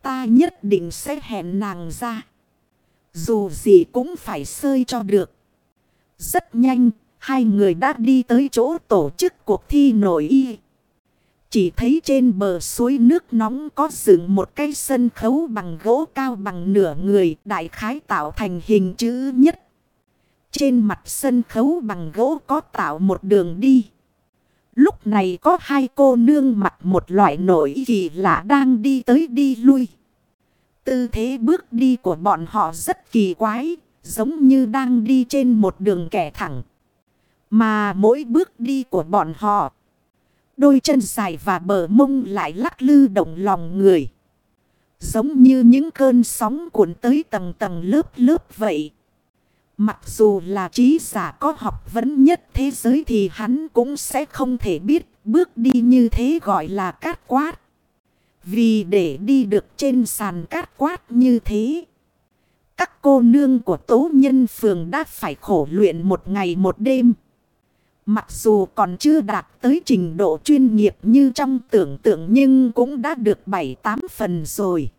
Ta nhất định sẽ hẹn nàng ra. Dù gì cũng phải sơi cho được. Rất nhanh, hai người đã đi tới chỗ tổ chức cuộc thi nội y. Chỉ thấy trên bờ suối nước nóng có dựng một cái sân khấu bằng gỗ cao bằng nửa người đại khái tạo thành hình chữ nhất. Trên mặt sân khấu bằng gỗ có tạo một đường đi. Lúc này có hai cô nương mặc một loại nổi kỳ lạ đang đi tới đi lui. Tư thế bước đi của bọn họ rất kỳ quái, giống như đang đi trên một đường kẻ thẳng. Mà mỗi bước đi của bọn họ, đôi chân dài và bờ mông lại lắc lư động lòng người. Giống như những cơn sóng cuộn tới tầng tầng lớp lớp vậy. Mặc dù là trí giả có học vấn nhất thế giới thì hắn cũng sẽ không thể biết bước đi như thế gọi là cát quát. Vì để đi được trên sàn cát quát như thế. Các cô nương của tố nhân phường đã phải khổ luyện một ngày một đêm. Mặc dù còn chưa đạt tới trình độ chuyên nghiệp như trong tưởng tượng nhưng cũng đã được 7-8 phần rồi.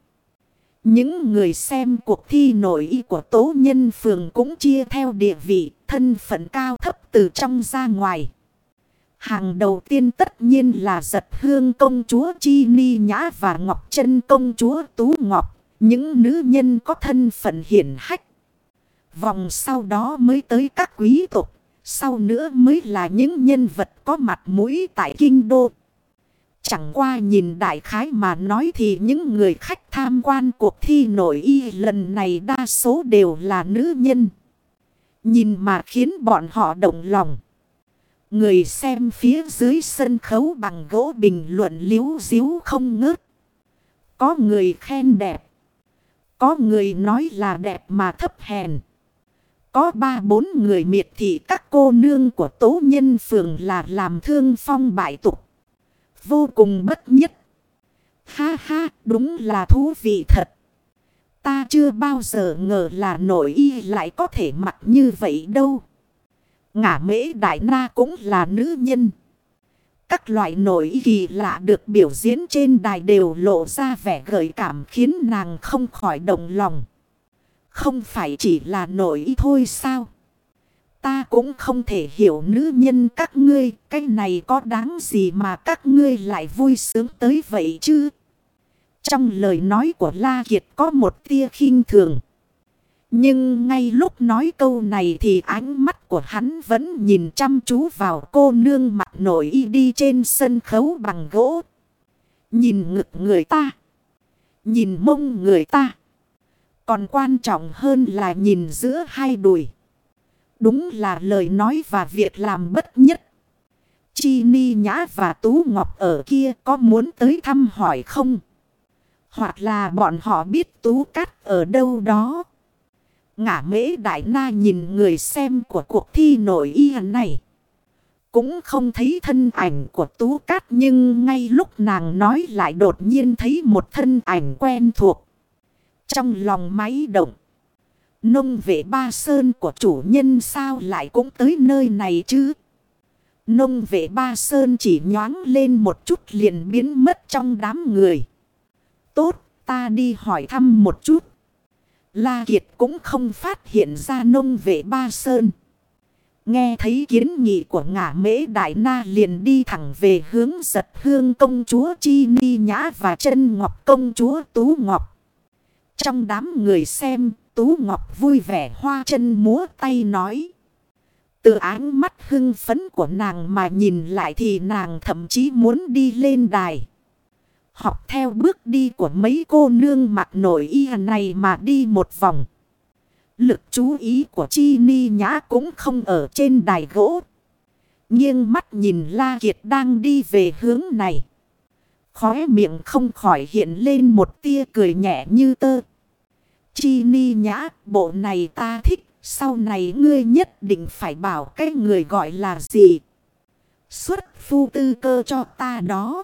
Những người xem cuộc thi nổi y của tố nhân phường cũng chia theo địa vị, thân phận cao thấp từ trong ra ngoài. Hàng đầu tiên tất nhiên là giật hương công chúa Chi Ni Nhã và Ngọc chân công chúa Tú Ngọc, những nữ nhân có thân phận hiển hách. Vòng sau đó mới tới các quý tộc, sau nữa mới là những nhân vật có mặt mũi tại kinh đô. Chẳng qua nhìn đại khái mà nói thì những người khách tham quan cuộc thi nổi y lần này đa số đều là nữ nhân. Nhìn mà khiến bọn họ động lòng. Người xem phía dưới sân khấu bằng gỗ bình luận liếu díu không ngớt. Có người khen đẹp. Có người nói là đẹp mà thấp hèn. Có ba bốn người miệt thị các cô nương của tố nhân phường là làm thương phong bại tục. Vô cùng bất nhất. Ha ha, đúng là thú vị thật. Ta chưa bao giờ ngờ là nội y lại có thể mặc như vậy đâu. Ngả mễ đại na cũng là nữ nhân. Các loại nổi kỳ lạ được biểu diễn trên đài đều lộ ra vẻ gợi cảm khiến nàng không khỏi động lòng. Không phải chỉ là nổi thôi sao? Ta cũng không thể hiểu nữ nhân các ngươi, cái này có đáng gì mà các ngươi lại vui sướng tới vậy chứ? Trong lời nói của La Kiệt có một tia khinh thường. Nhưng ngay lúc nói câu này thì ánh mắt của hắn vẫn nhìn chăm chú vào cô nương mặt nổi y đi trên sân khấu bằng gỗ. Nhìn ngực người ta. Nhìn mông người ta. Còn quan trọng hơn là nhìn giữa hai đùi. Đúng là lời nói và việc làm bất nhất. Chi Ni Nhã và Tú Ngọc ở kia có muốn tới thăm hỏi không? Hoặc là bọn họ biết Tú Cát ở đâu đó. Ngã mễ đại na nhìn người xem của cuộc thi nổi y này. Cũng không thấy thân ảnh của Tú Cát nhưng ngay lúc nàng nói lại đột nhiên thấy một thân ảnh quen thuộc. Trong lòng máy động. Nông vệ ba sơn của chủ nhân sao lại cũng tới nơi này chứ? Nông vệ ba sơn chỉ nhoáng lên một chút liền biến mất trong đám người. Tốt, ta đi hỏi thăm một chút. La Kiệt cũng không phát hiện ra nông vệ ba sơn. Nghe thấy kiến nghị của ngả mễ đại na liền đi thẳng về hướng giật hương công chúa Chi Ni Nhã và chân ngọc công chúa Tú Ngọc. Trong đám người xem, Tú Ngọc vui vẻ hoa chân múa tay nói. Từ áng mắt hưng phấn của nàng mà nhìn lại thì nàng thậm chí muốn đi lên đài. Học theo bước đi của mấy cô nương mặc nổi y này mà đi một vòng. Lực chú ý của Chi Ni Nhã cũng không ở trên đài gỗ. Nghiêng mắt nhìn La Kiệt đang đi về hướng này. Khóe miệng không khỏi hiện lên một tia cười nhẹ như tơ. Chi ni nhã, bộ này ta thích, sau này ngươi nhất định phải bảo cái người gọi là gì. Xuất phu tư cơ cho ta đó.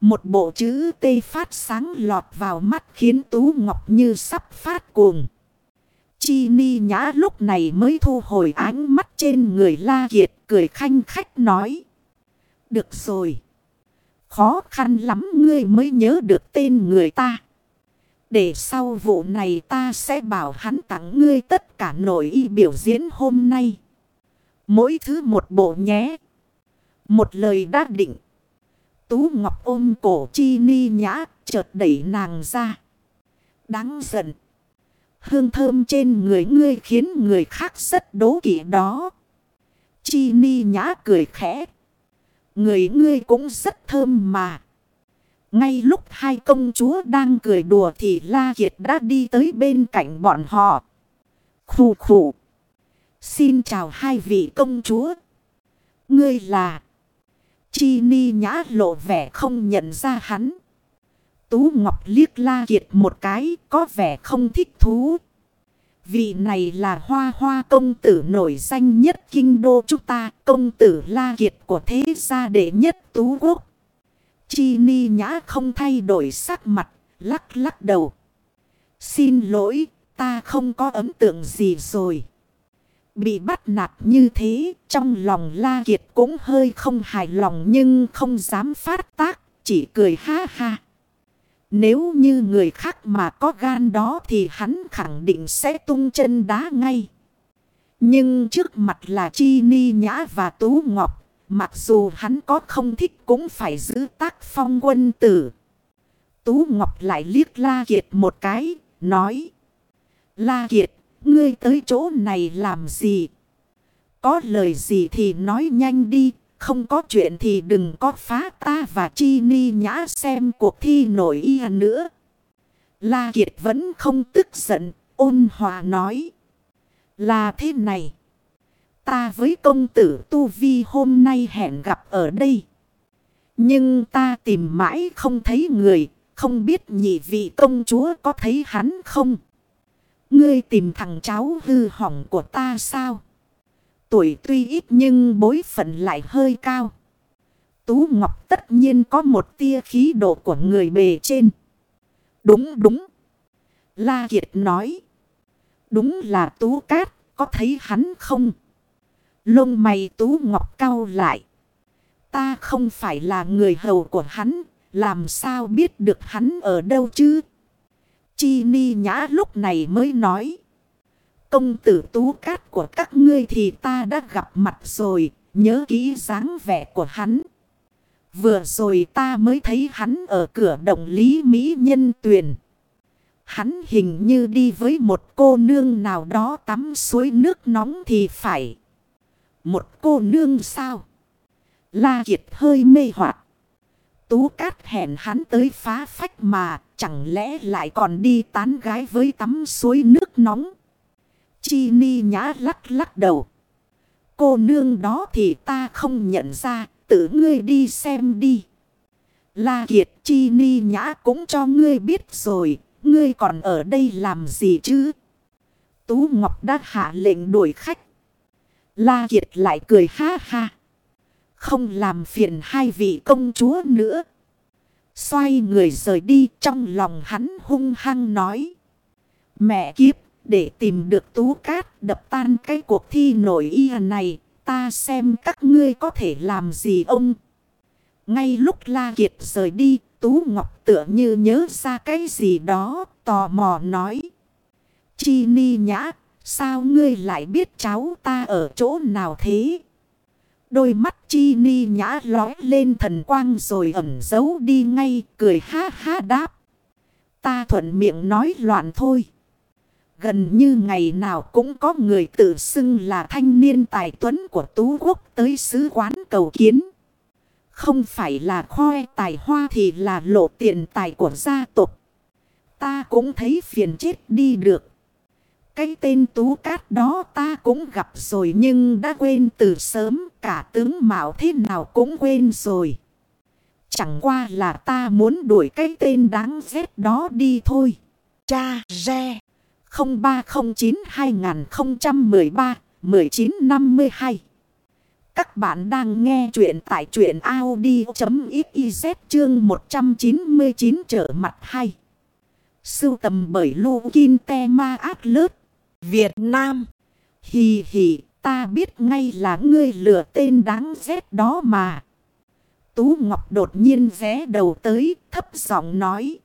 Một bộ chữ tê phát sáng lọt vào mắt khiến Tú Ngọc như sắp phát cuồng. Chi ni nhã lúc này mới thu hồi ánh mắt trên người La Kiệt cười khanh khách nói. Được rồi. Khó khăn lắm ngươi mới nhớ được tên người ta. Để sau vụ này ta sẽ bảo hắn tặng ngươi tất cả nội y biểu diễn hôm nay. Mỗi thứ một bộ nhé. Một lời đã định. Tú Ngọc ôm cổ chi ni nhã, chợt đẩy nàng ra. Đáng giận. Hương thơm trên người ngươi khiến người khác rất đố kỵ đó. Chi ni nhã cười khẽ. Người ngươi cũng rất thơm mà. Ngay lúc hai công chúa đang cười đùa thì La Kiệt đã đi tới bên cạnh bọn họ. Khủ khủ. Xin chào hai vị công chúa. Ngươi là... Chi ni nhã lộ vẻ không nhận ra hắn. Tú Ngọc liếc La Kiệt một cái có vẻ không thích thú. Vị này là hoa hoa công tử nổi danh nhất kinh đô chúng ta, công tử La Kiệt của thế gia đệ nhất Tú Quốc. Chi ni nhã không thay đổi sắc mặt, lắc lắc đầu. Xin lỗi, ta không có ấn tượng gì rồi. Bị bắt nạt như thế, trong lòng La Kiệt cũng hơi không hài lòng nhưng không dám phát tác, chỉ cười ha ha. Nếu như người khác mà có gan đó thì hắn khẳng định sẽ tung chân đá ngay. Nhưng trước mặt là Chi Ni Nhã và Tú Ngọc, mặc dù hắn có không thích cũng phải giữ tác phong quân tử. Tú Ngọc lại liếc La Kiệt một cái, nói. La Kiệt, ngươi tới chỗ này làm gì? Có lời gì thì nói nhanh đi, không có chuyện thì đừng có phá ta và chi ni nhã xem cuộc thi nổi y nữa. La Kiệt vẫn không tức giận, ôn hòa nói. Là thế này. Ta với công tử Tu Vi hôm nay hẹn gặp ở đây. Nhưng ta tìm mãi không thấy người, không biết nhị vị công chúa có thấy hắn không? Ngươi tìm thằng cháu hư hỏng của ta sao? Tuổi tuy ít nhưng bối phận lại hơi cao. Tú Ngọc tất nhiên có một tia khí độ của người bề trên. Đúng đúng. La Kiệt nói. Đúng là Tú Cát, có thấy hắn không? Lông mày Tú Ngọc cao lại. Ta không phải là người hầu của hắn, làm sao biết được hắn ở đâu chứ? Chi Ni Nhã lúc này mới nói. Công tử tú cát của các ngươi thì ta đã gặp mặt rồi, nhớ kỹ dáng vẻ của hắn. Vừa rồi ta mới thấy hắn ở cửa động Lý Mỹ Nhân Tuyền. Hắn hình như đi với một cô nương nào đó tắm suối nước nóng thì phải. Một cô nương sao? La Kiệt hơi mê hoặc. Tú Cát hẹn hắn tới phá phách mà chẳng lẽ lại còn đi tán gái với tắm suối nước nóng. Chi ni nhã lắc lắc đầu. Cô nương đó thì ta không nhận ra, tự ngươi đi xem đi. La Kiệt Chi ni nhã cũng cho ngươi biết rồi, ngươi còn ở đây làm gì chứ? Tú Ngọc đã hạ lệnh đuổi khách. La Kiệt lại cười ha ha. Không làm phiền hai vị công chúa nữa. Xoay người rời đi trong lòng hắn hung hăng nói. Mẹ kiếp, để tìm được tú cát đập tan cái cuộc thi nổi y này, ta xem các ngươi có thể làm gì ông. Ngay lúc La Kiệt rời đi, Tú Ngọc tựa như nhớ ra cái gì đó, tò mò nói. Chi ni nhã, sao ngươi lại biết cháu ta ở chỗ nào thế? Đôi mắt chi ni nhã lói lên thần quang rồi ẩn giấu đi ngay, cười ha ha đáp. Ta thuận miệng nói loạn thôi. Gần như ngày nào cũng có người tự xưng là thanh niên tài tuấn của Tú Quốc tới sứ quán cầu kiến. Không phải là khoe tài hoa thì là lộ tiền tài của gia tộc. Ta cũng thấy phiền chết đi được. Cái tên tú cát đó ta cũng gặp rồi nhưng đã quên từ sớm. Cả tướng mạo thế nào cũng quên rồi. Chẳng qua là ta muốn đuổi cái tên đáng ghét đó đi thôi. Cha Re 0309-2013-1952 Các bạn đang nghe chuyện tại chuyện Audi.xyz chương 199 trở mặt 2. Sưu tầm bởi Lô Kinh Te Ma Át Việt Nam Hì hì ta biết ngay là ngươi lừa tên đáng ghét đó mà. Tú Ngọc đột nhiên vé đầu tới thấp giọng nói.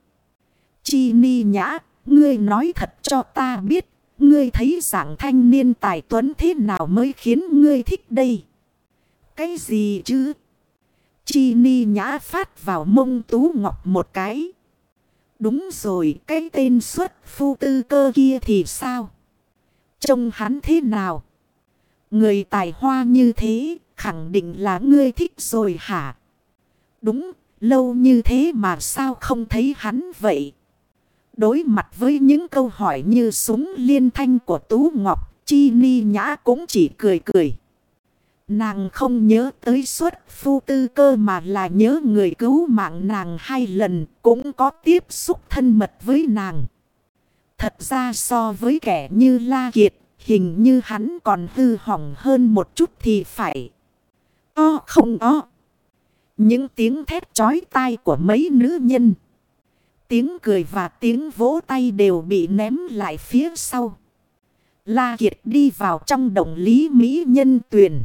Chi ni nhã Ngươi nói thật cho ta biết. Ngươi thấy dạng thanh niên tài tuấn thế nào mới khiến ngươi thích đây? Cái gì chứ? Chi ni nhã phát vào mông tú ngọc một cái. Đúng rồi, cái tên xuất phu tư cơ kia thì sao? Trông hắn thế nào? Người tài hoa như thế, khẳng định là ngươi thích rồi hả? Đúng, lâu như thế mà sao không thấy hắn vậy? Đối mặt với những câu hỏi như súng liên thanh của Tú Ngọc, Chi Ni Nhã cũng chỉ cười cười. Nàng không nhớ tới suốt phu tư cơ mà là nhớ người cứu mạng nàng hai lần cũng có tiếp xúc thân mật với nàng. Thật ra so với kẻ như La Kiệt, hình như hắn còn hư hỏng hơn một chút thì phải. O không o. Những tiếng thét chói tai của mấy nữ nhân. Tiếng cười và tiếng vỗ tay đều bị ném lại phía sau. La Kiệt đi vào trong đồng lý Mỹ nhân tuyển.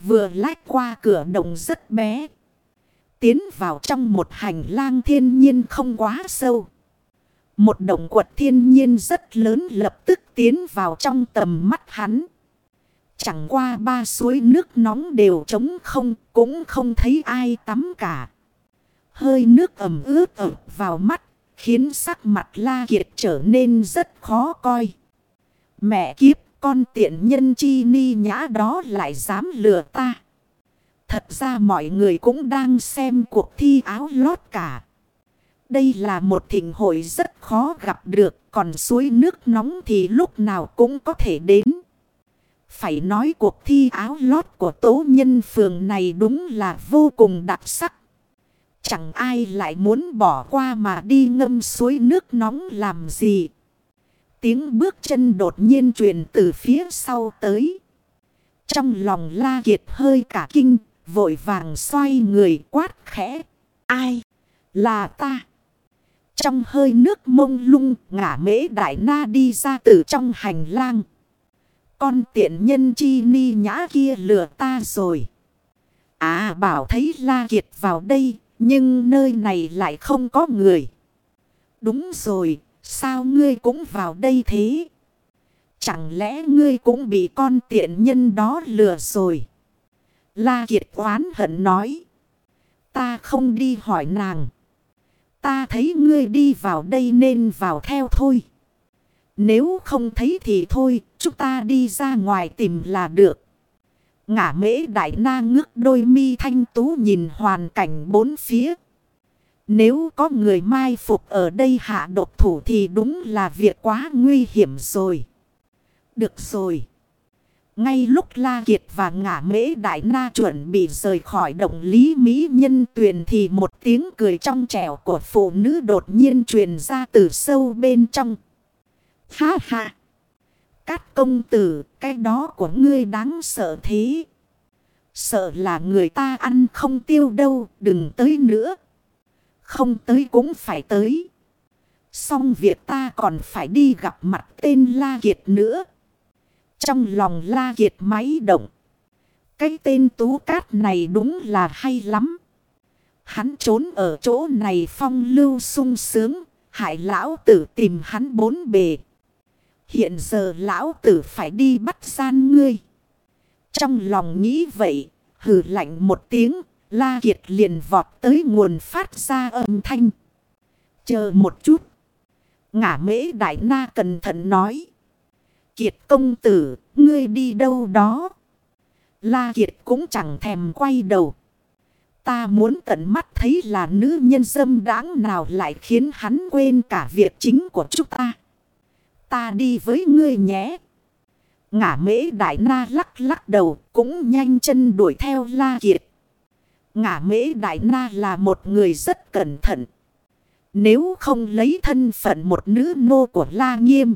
Vừa lách qua cửa đồng rất bé. Tiến vào trong một hành lang thiên nhiên không quá sâu. Một động quật thiên nhiên rất lớn lập tức tiến vào trong tầm mắt hắn. Chẳng qua ba suối nước nóng đều trống không, cũng không thấy ai tắm cả. Hơi nước ẩm ướt ẩm vào mắt, khiến sắc mặt La Kiệt trở nên rất khó coi. Mẹ kiếp, con tiện nhân chi ni nhã đó lại dám lừa ta. Thật ra mọi người cũng đang xem cuộc thi áo lót cả. Đây là một thịnh hội rất khó gặp được, còn suối nước nóng thì lúc nào cũng có thể đến. Phải nói cuộc thi áo lót của tố nhân phường này đúng là vô cùng đặc sắc. Chẳng ai lại muốn bỏ qua mà đi ngâm suối nước nóng làm gì. Tiếng bước chân đột nhiên truyền từ phía sau tới. Trong lòng La Kiệt hơi cả kinh, vội vàng xoay người quát khẽ. Ai? Là ta. Trong hơi nước mông lung, ngả mễ đại na đi ra từ trong hành lang. Con tiện nhân chi ni nhã kia lừa ta rồi. À bảo thấy La Kiệt vào đây, nhưng nơi này lại không có người. Đúng rồi, sao ngươi cũng vào đây thế? Chẳng lẽ ngươi cũng bị con tiện nhân đó lừa rồi? La Kiệt oán hận nói. Ta không đi hỏi nàng. Ta thấy ngươi đi vào đây nên vào theo thôi. Nếu không thấy thì thôi, chúng ta đi ra ngoài tìm là được. Ngã mễ đại na ngước đôi mi thanh tú nhìn hoàn cảnh bốn phía. Nếu có người mai phục ở đây hạ độc thủ thì đúng là việc quá nguy hiểm rồi. Được rồi. Ngay lúc La Kiệt và ngã mễ đại na chuẩn bị rời khỏi động lý mỹ nhân tuyền thì một tiếng cười trong trẻo của phụ nữ đột nhiên truyền ra từ sâu bên trong. Ha ha! Cát công tử, cái đó của ngươi đáng sợ thế. Sợ là người ta ăn không tiêu đâu, đừng tới nữa. Không tới cũng phải tới. Xong việc ta còn phải đi gặp mặt tên La Kiệt nữa. Trong lòng La Kiệt máy động. Cái tên Tú Cát này đúng là hay lắm. Hắn trốn ở chỗ này phong lưu sung sướng. Hại lão tử tìm hắn bốn bề. Hiện giờ lão tử phải đi bắt gian ngươi. Trong lòng nghĩ vậy, hừ lạnh một tiếng, La Kiệt liền vọt tới nguồn phát ra âm thanh. Chờ một chút. Ngã mễ đại na cẩn thận nói. Kiệt công tử, ngươi đi đâu đó? La Kiệt cũng chẳng thèm quay đầu. Ta muốn tận mắt thấy là nữ nhân dâm đáng nào lại khiến hắn quên cả việc chính của chúng ta. Ta đi với ngươi nhé. Ngả mễ đại na lắc lắc đầu cũng nhanh chân đuổi theo La Kiệt. Ngả mễ đại na là một người rất cẩn thận. Nếu không lấy thân phận một nữ nô của La Nghiêm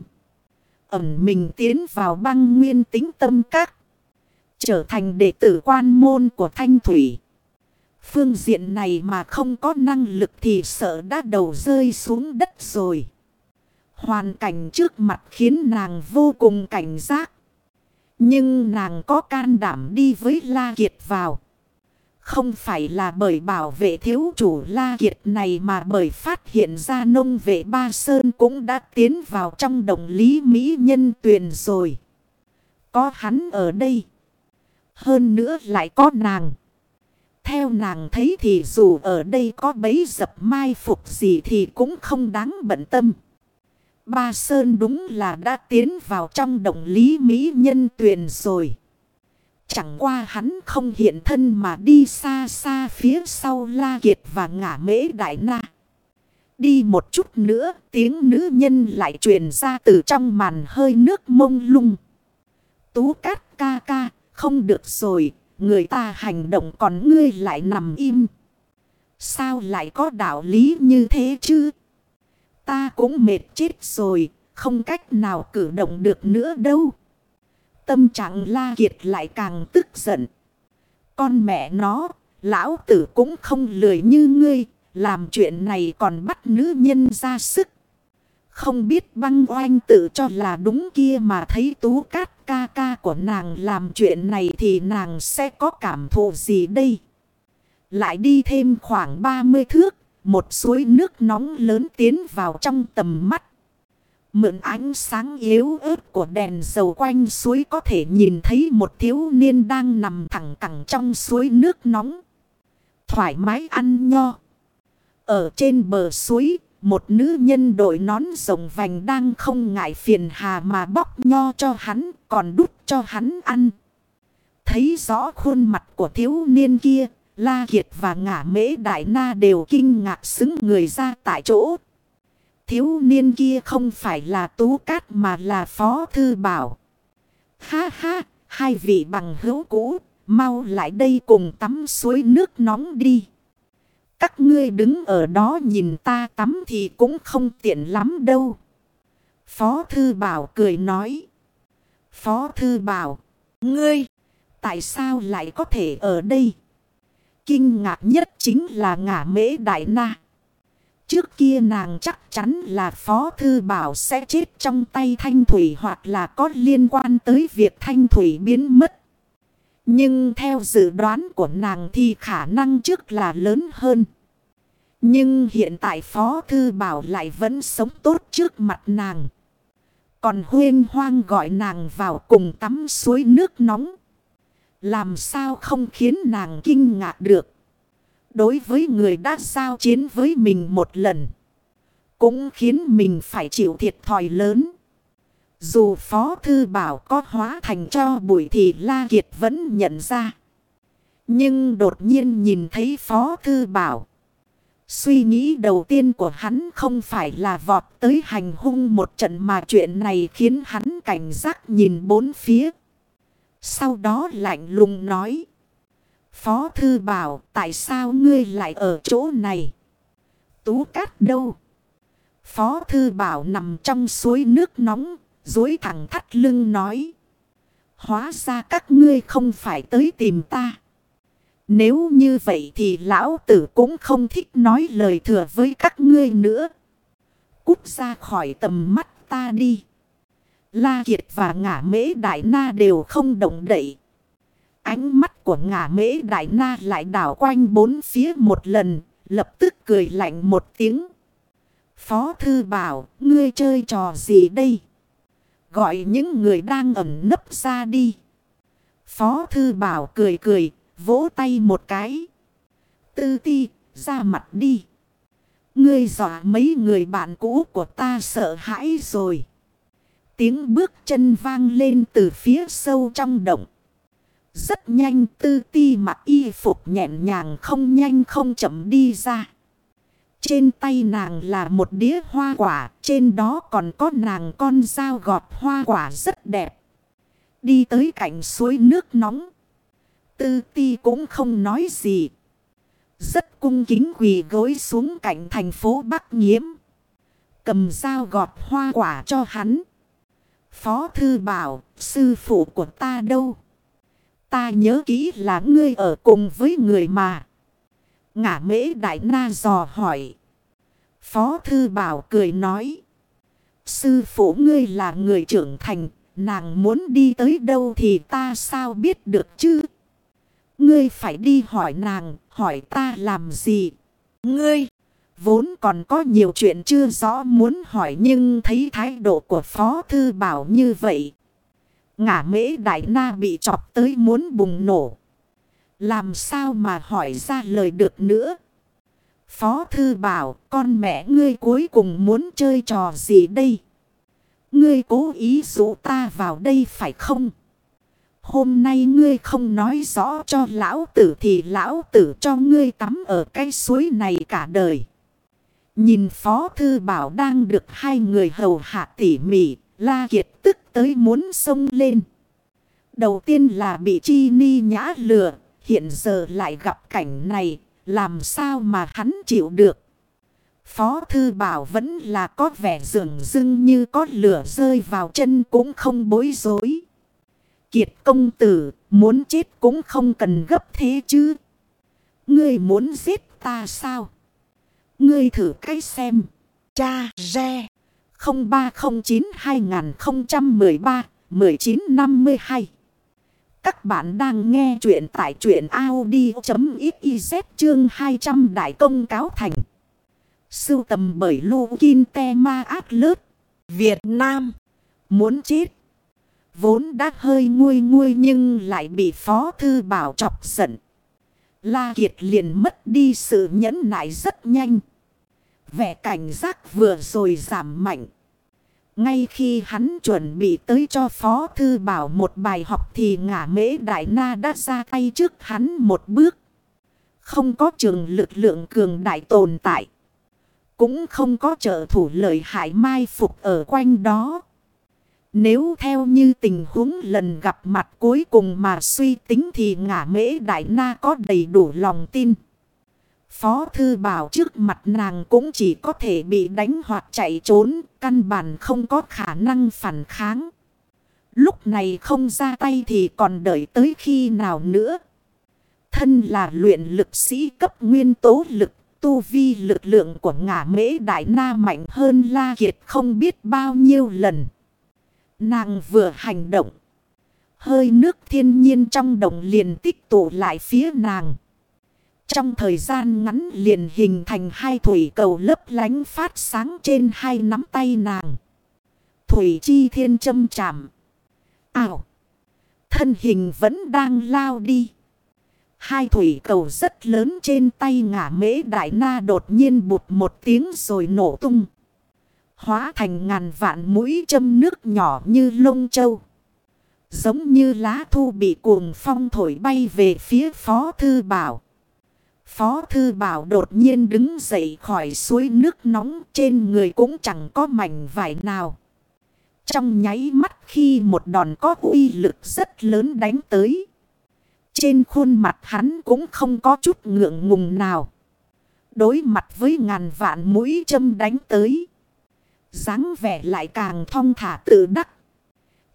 ẩn mình tiến vào băng nguyên tính tâm các. Trở thành đệ tử quan môn của Thanh Thủy. Phương diện này mà không có năng lực thì sợ đã đầu rơi xuống đất rồi. Hoàn cảnh trước mặt khiến nàng vô cùng cảnh giác. Nhưng nàng có can đảm đi với La Kiệt vào. Không phải là bởi bảo vệ thiếu chủ La Kiệt này mà bởi phát hiện ra nông vệ Ba Sơn cũng đã tiến vào trong đồng lý Mỹ nhân tuyển rồi. Có hắn ở đây. Hơn nữa lại có nàng. Theo nàng thấy thì dù ở đây có bấy dập mai phục gì thì cũng không đáng bận tâm. Ba Sơn đúng là đã tiến vào trong đồng lý Mỹ nhân tuyển rồi. Chẳng qua hắn không hiện thân mà đi xa xa phía sau La Kiệt và ngả mễ đại na. Đi một chút nữa tiếng nữ nhân lại truyền ra từ trong màn hơi nước mông lung. Tú cát ca ca, không được rồi, người ta hành động còn ngươi lại nằm im. Sao lại có đạo lý như thế chứ? Ta cũng mệt chết rồi, không cách nào cử động được nữa đâu. Tâm trạng La Kiệt lại càng tức giận. Con mẹ nó, lão tử cũng không lười như ngươi, làm chuyện này còn bắt nữ nhân ra sức. Không biết băng oanh tự cho là đúng kia mà thấy tú cát ca ca của nàng làm chuyện này thì nàng sẽ có cảm thụ gì đây? Lại đi thêm khoảng 30 thước, một suối nước nóng lớn tiến vào trong tầm mắt. Mượn ánh sáng yếu ớt của đèn dầu quanh suối có thể nhìn thấy một thiếu niên đang nằm thẳng cẳng trong suối nước nóng. Thoải mái ăn nho. Ở trên bờ suối, một nữ nhân đội nón rồng vành đang không ngại phiền hà mà bóc nho cho hắn, còn đút cho hắn ăn. Thấy rõ khuôn mặt của thiếu niên kia, La Kiệt và ngả mễ đại na đều kinh ngạc xứng người ra tại chỗ. Thiếu niên kia không phải là Tú Cát mà là Phó Thư Bảo. Ha ha, hai vị bằng hữu cũ, mau lại đây cùng tắm suối nước nóng đi. Các ngươi đứng ở đó nhìn ta tắm thì cũng không tiện lắm đâu. Phó Thư Bảo cười nói. Phó Thư Bảo, ngươi, tại sao lại có thể ở đây? Kinh ngạc nhất chính là ngả mễ đại na. Trước kia nàng chắc chắn là Phó Thư Bảo sẽ chết trong tay Thanh Thủy hoặc là có liên quan tới việc Thanh Thủy biến mất. Nhưng theo dự đoán của nàng thì khả năng trước là lớn hơn. Nhưng hiện tại Phó Thư Bảo lại vẫn sống tốt trước mặt nàng. Còn huyên hoang gọi nàng vào cùng tắm suối nước nóng. Làm sao không khiến nàng kinh ngạc được. Đối với người đã giao chiến với mình một lần. Cũng khiến mình phải chịu thiệt thòi lớn. Dù Phó Thư Bảo có hóa thành cho bụi thì La Kiệt vẫn nhận ra. Nhưng đột nhiên nhìn thấy Phó Thư Bảo. Suy nghĩ đầu tiên của hắn không phải là vọt tới hành hung một trận mà chuyện này khiến hắn cảnh giác nhìn bốn phía. Sau đó lạnh lùng nói. Phó thư bảo tại sao ngươi lại ở chỗ này? Tú cát đâu? Phó thư bảo nằm trong suối nước nóng, dối thẳng thắt lưng nói. Hóa ra các ngươi không phải tới tìm ta. Nếu như vậy thì lão tử cũng không thích nói lời thừa với các ngươi nữa. Cút ra khỏi tầm mắt ta đi. La Kiệt và ngả mễ đại na đều không động đậy. Ánh mắt của ngả mễ đại na lại đảo quanh bốn phía một lần, lập tức cười lạnh một tiếng. Phó thư bảo, ngươi chơi trò gì đây? Gọi những người đang ẩn nấp ra đi. Phó thư bảo cười cười, vỗ tay một cái. Tư ti, ra mặt đi. Ngươi dọa mấy người bạn cũ của ta sợ hãi rồi. Tiếng bước chân vang lên từ phía sâu trong động. Rất nhanh tư ti mặc y phục nhẹn nhàng không nhanh không chậm đi ra. Trên tay nàng là một đĩa hoa quả, trên đó còn có nàng con dao gọt hoa quả rất đẹp. Đi tới cạnh suối nước nóng. Tư ti cũng không nói gì. Rất cung kính quỳ gối xuống cạnh thành phố Bắc Nhiễm. Cầm dao gọt hoa quả cho hắn. Phó thư bảo, sư phụ của ta đâu? Ta nhớ kỹ là ngươi ở cùng với người mà. Ngã mễ đại na dò hỏi. Phó thư bảo cười nói. Sư phụ ngươi là người trưởng thành. Nàng muốn đi tới đâu thì ta sao biết được chứ? Ngươi phải đi hỏi nàng, hỏi ta làm gì? Ngươi, vốn còn có nhiều chuyện chưa rõ muốn hỏi nhưng thấy thái độ của Phó Thư Bảo như vậy. Ngã mễ đại na bị chọc tới muốn bùng nổ. Làm sao mà hỏi ra lời được nữa? Phó Thư Bảo, con mẹ ngươi cuối cùng muốn chơi trò gì đây? Ngươi cố ý dụ ta vào đây phải không? Hôm nay ngươi không nói rõ cho lão tử thì lão tử cho ngươi tắm ở cái suối này cả đời. Nhìn Phó Thư Bảo đang được hai người hầu hạ tỉ mỉ, La Kiệt tức tới muốn sông lên. Đầu tiên là bị Chi Ni nhã lừa, hiện giờ lại gặp cảnh này, làm sao mà hắn chịu được. Phó Thư Bảo vẫn là có vẻ dường dưng như có lửa rơi vào chân cũng không bối rối. Kiệt công tử, muốn chết cũng không cần gấp thế chứ. Ngươi muốn giết ta sao? Ngươi thử cách xem. Cha Re 0309-2013-1952 Các bạn đang nghe chuyện tại chuyện Audi.xyz chương 200 Đại Công Cáo Thành. Sưu tầm bởi Lô Kinh Te Ma Át Lớt. Việt Nam. Muốn chết. Vốn đã hơi nguôi nguôi nhưng lại bị Phó Thư Bảo chọc giận. La Kiệt liền mất đi sự nhẫn nại rất nhanh. Vẻ cảnh giác vừa rồi giảm mạnh. Ngay khi hắn chuẩn bị tới cho Phó Thư Bảo một bài học thì ngả mễ đại na đã ra tay trước hắn một bước. Không có trường lực lượng cường đại tồn tại. Cũng không có trợ thủ lợi hại mai phục ở quanh đó. Nếu theo như tình huống lần gặp mặt cuối cùng mà suy tính thì ngả mễ đại na có đầy đủ lòng tin. Phó thư bảo trước mặt nàng cũng chỉ có thể bị đánh hoặc chạy trốn, căn bản không có khả năng phản kháng. Lúc này không ra tay thì còn đợi tới khi nào nữa. Thân là luyện lực sĩ cấp nguyên tố lực, tu vi lực lượng của ngả mễ đại na mạnh hơn La Kiệt không biết bao nhiêu lần. Nàng vừa hành động. Hơi nước thiên nhiên trong đồng liền tích tụ lại phía nàng. Trong thời gian ngắn liền hình thành hai thủy cầu lấp lánh phát sáng trên hai nắm tay nàng. Thủy chi thiên châm chạm. Ảo. Thân hình vẫn đang lao đi. Hai thủy cầu rất lớn trên tay ngả mễ đại na đột nhiên bụt một tiếng rồi nổ tung. Hóa thành ngàn vạn mũi châm nước nhỏ như lông châu. Giống như lá thu bị cuồng phong thổi bay về phía phó thư bảo. Phó thư bảo đột nhiên đứng dậy khỏi suối nước nóng trên người cũng chẳng có mảnh vải nào. Trong nháy mắt khi một đòn có uy lực rất lớn đánh tới. Trên khuôn mặt hắn cũng không có chút ngượng ngùng nào. Đối mặt với ngàn vạn mũi châm đánh tới dáng vẻ lại càng thong thả tự đắc.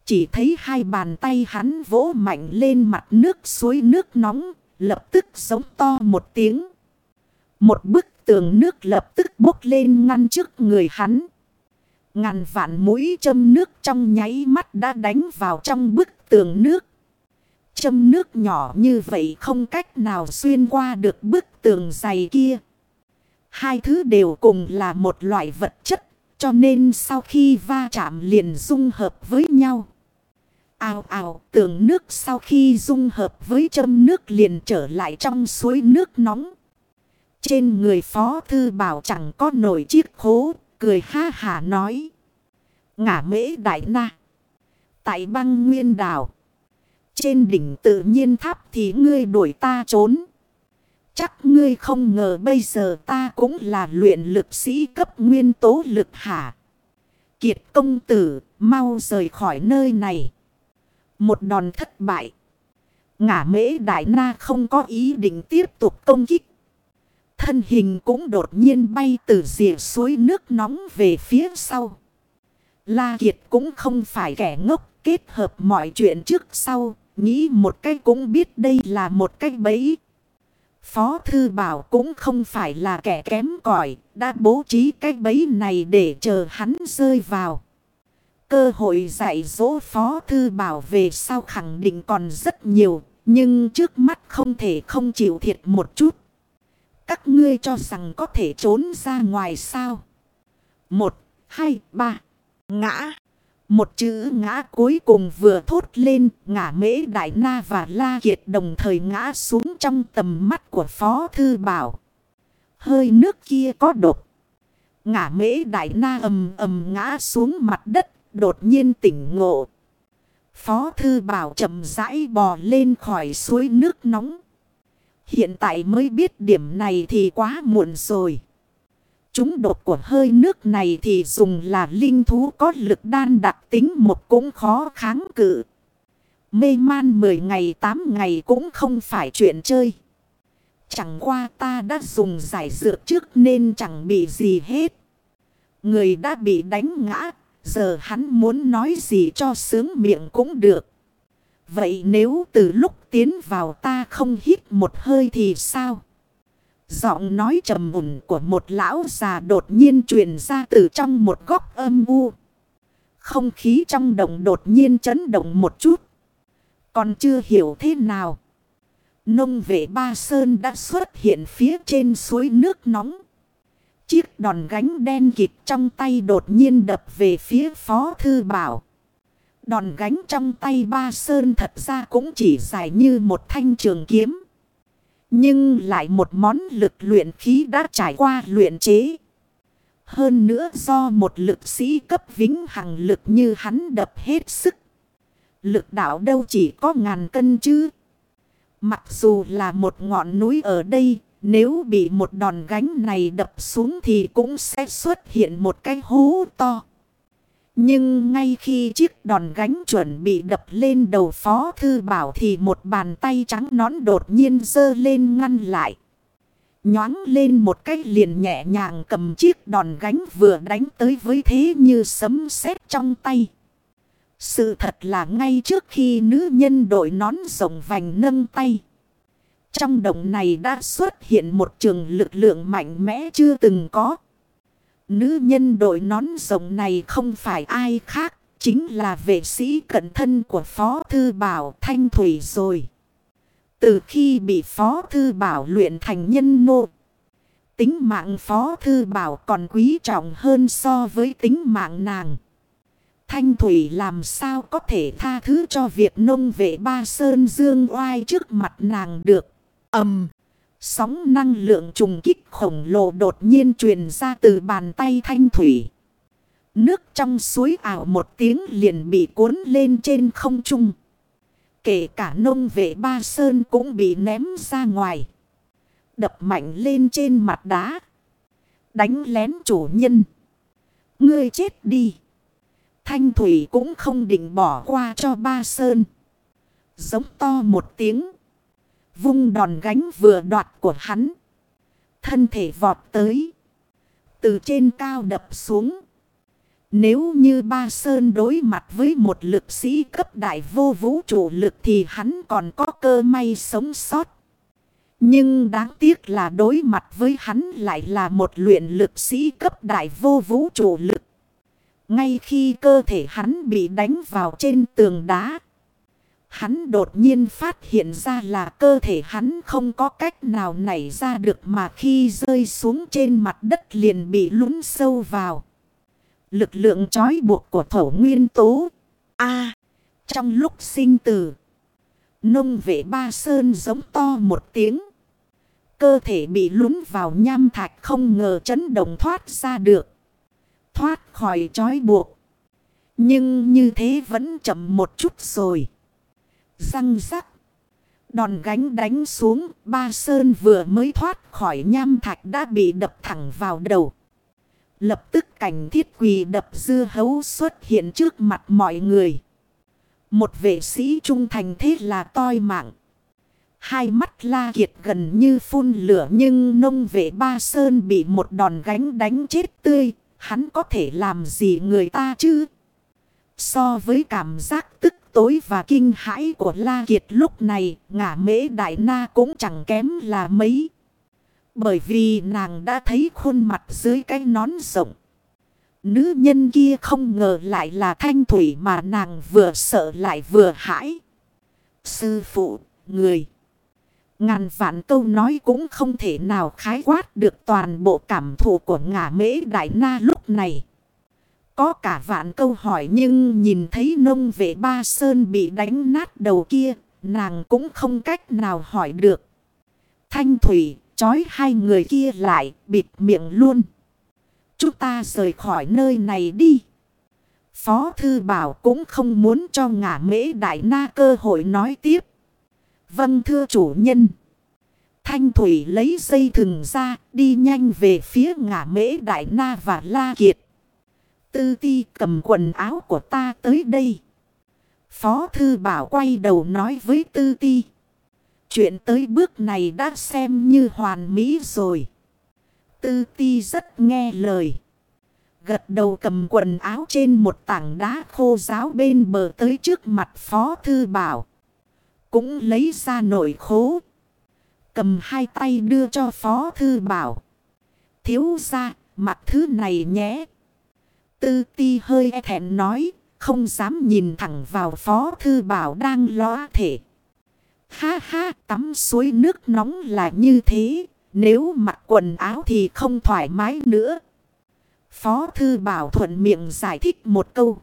Chỉ thấy hai bàn tay hắn vỗ mạnh lên mặt nước suối nước nóng, lập tức giống to một tiếng. Một bức tường nước lập tức bốc lên ngăn trước người hắn. Ngàn vạn mũi châm nước trong nháy mắt đã đánh vào trong bức tường nước. Châm nước nhỏ như vậy không cách nào xuyên qua được bức tường dày kia. Hai thứ đều cùng là một loại vật chất, cho nên sau khi va chạm liền dung hợp với nhau. Ào ào tường nước sau khi dung hợp với châm nước liền trở lại trong suối nước nóng. Trên người phó thư bảo chẳng có nổi chiếc khố, cười ha hà nói. Ngả mễ đại na. Tại băng nguyên đảo. Trên đỉnh tự nhiên tháp thì ngươi đuổi ta trốn. Chắc ngươi không ngờ bây giờ ta cũng là luyện lực sĩ cấp nguyên tố lực hả. Kiệt công tử, mau rời khỏi nơi này. Một đòn thất bại. Ngã mễ đại na không có ý định tiếp tục công kích. Thân hình cũng đột nhiên bay từ rìa suối nước nóng về phía sau. La Kiệt cũng không phải kẻ ngốc, kết hợp mọi chuyện trước sau. Nghĩ một cách cũng biết đây là một cách bẫy. Phó Thư Bảo cũng không phải là kẻ kém cỏi, đã bố trí cái bẫy này để chờ hắn rơi vào. Cơ hội dạy dỗ Phó Thư Bảo về sau khẳng định còn rất nhiều, nhưng trước mắt không thể không chịu thiệt một chút. Các ngươi cho rằng có thể trốn ra ngoài sao? Một, hai, ba, ngã. Một chữ ngã cuối cùng vừa thốt lên, ngã mễ đại na và la kiệt đồng thời ngã xuống trong tầm mắt của Phó Thư Bảo. Hơi nước kia có độc. Ngã mễ đại na ầm ầm ngã xuống mặt đất, đột nhiên tỉnh ngộ. Phó Thư Bảo chậm rãi bò lên khỏi suối nước nóng. Hiện tại mới biết điểm này thì quá muộn rồi. Chúng đột của hơi nước này thì dùng là linh thú có lực đan đặc tính một cũng khó kháng cự. Mê man 10 ngày 8 ngày cũng không phải chuyện chơi. Chẳng qua ta đã dùng giải dược trước nên chẳng bị gì hết. Người đã bị đánh ngã, giờ hắn muốn nói gì cho sướng miệng cũng được. Vậy nếu từ lúc tiến vào ta không hít một hơi thì sao? Giọng nói trầm mùn của một lão già đột nhiên truyền ra từ trong một góc âm u. Không khí trong đồng đột nhiên chấn động một chút. Còn chưa hiểu thế nào. Nông vệ ba sơn đã xuất hiện phía trên suối nước nóng. Chiếc đòn gánh đen kịt trong tay đột nhiên đập về phía phó thư bảo. Đòn gánh trong tay ba sơn thật ra cũng chỉ dài như một thanh trường kiếm. Nhưng lại một món lực luyện khí đã trải qua luyện chế. Hơn nữa do một lực sĩ cấp vĩnh hằng lực như hắn đập hết sức. Lực đạo đâu chỉ có ngàn cân chứ. Mặc dù là một ngọn núi ở đây, nếu bị một đòn gánh này đập xuống thì cũng sẽ xuất hiện một cái hố to. Nhưng ngay khi chiếc đòn gánh chuẩn bị đập lên đầu phó thư bảo thì một bàn tay trắng nón đột nhiên dơ lên ngăn lại. Nhoáng lên một cách liền nhẹ nhàng cầm chiếc đòn gánh vừa đánh tới với thế như sấm sét trong tay. Sự thật là ngay trước khi nữ nhân đội nón rồng vành nâng tay. Trong động này đã xuất hiện một trường lực lượng mạnh mẽ chưa từng có. Nữ nhân đội nón rồng này không phải ai khác, chính là vệ sĩ cận thân của Phó Thư Bảo Thanh Thủy rồi. Từ khi bị Phó Thư Bảo luyện thành nhân nô, tính mạng Phó Thư Bảo còn quý trọng hơn so với tính mạng nàng. Thanh Thủy làm sao có thể tha thứ cho việc nông vệ ba sơn dương oai trước mặt nàng được ầm Sóng năng lượng trùng kích khổng lồ đột nhiên truyền ra từ bàn tay thanh thủy. Nước trong suối ảo một tiếng liền bị cuốn lên trên không trung. Kể cả nông vệ ba sơn cũng bị ném ra ngoài. Đập mạnh lên trên mặt đá. Đánh lén chủ nhân. Ngươi chết đi. Thanh thủy cũng không định bỏ qua cho ba sơn. Giống to một tiếng. Vung đòn gánh vừa đoạt của hắn. Thân thể vọt tới. Từ trên cao đập xuống. Nếu như ba sơn đối mặt với một lực sĩ cấp đại vô vũ trụ lực thì hắn còn có cơ may sống sót. Nhưng đáng tiếc là đối mặt với hắn lại là một luyện lực sĩ cấp đại vô vũ trụ lực. Ngay khi cơ thể hắn bị đánh vào trên tường đá. Hắn đột nhiên phát hiện ra là cơ thể hắn không có cách nào nảy ra được mà khi rơi xuống trên mặt đất liền bị lún sâu vào. Lực lượng trói buộc của thổ nguyên tố. A. trong lúc sinh tử. Nông vệ ba sơn giống to một tiếng. Cơ thể bị lún vào nham thạch không ngờ chấn động thoát ra được. Thoát khỏi trói buộc. Nhưng như thế vẫn chậm một chút rồi. Răng rắc. Đòn gánh đánh xuống, ba sơn vừa mới thoát khỏi nham thạch đã bị đập thẳng vào đầu. Lập tức cảnh thiết quỳ đập dưa hấu xuất hiện trước mặt mọi người. Một vệ sĩ trung thành thế là toi mạng. Hai mắt la kiệt gần như phun lửa nhưng nông vệ ba sơn bị một đòn gánh đánh chết tươi. Hắn có thể làm gì người ta chứ? So với cảm giác tức tối và kinh hãi của La Kiệt lúc này, ngả mễ đại na cũng chẳng kém là mấy. Bởi vì nàng đã thấy khuôn mặt dưới cái nón rộng. Nữ nhân kia không ngờ lại là thanh thủy mà nàng vừa sợ lại vừa hãi. Sư phụ, người. Ngàn vạn câu nói cũng không thể nào khái quát được toàn bộ cảm thụ của ngả mễ đại na lúc này. Có cả vạn câu hỏi nhưng nhìn thấy nông vệ ba sơn bị đánh nát đầu kia, nàng cũng không cách nào hỏi được. Thanh thủy, trói hai người kia lại, bịt miệng luôn. Chúng ta rời khỏi nơi này đi. Phó Thư Bảo cũng không muốn cho ngả mễ đại na cơ hội nói tiếp. Vâng thưa chủ nhân. Thanh Thủy lấy dây thừng ra đi nhanh về phía ngả mễ đại na và la kiệt. Tư ti cầm quần áo của ta tới đây. Phó Thư Bảo quay đầu nói với Tư ti. Chuyện tới bước này đã xem như hoàn mỹ rồi. Tư ti rất nghe lời. Gật đầu cầm quần áo trên một tảng đá khô giáo bên bờ tới trước mặt Phó Thư Bảo. Cũng lấy ra nội khố. Cầm hai tay đưa cho Phó Thư Bảo. Thiếu ra, mặc thứ này nhé. Tư ti hơi e thẹn nói, không dám nhìn thẳng vào Phó Thư Bảo đang lóa thể. Ha ha, tắm suối nước nóng là như thế, nếu mặc quần áo thì không thoải mái nữa. Phó Thư Bảo thuận miệng giải thích một câu.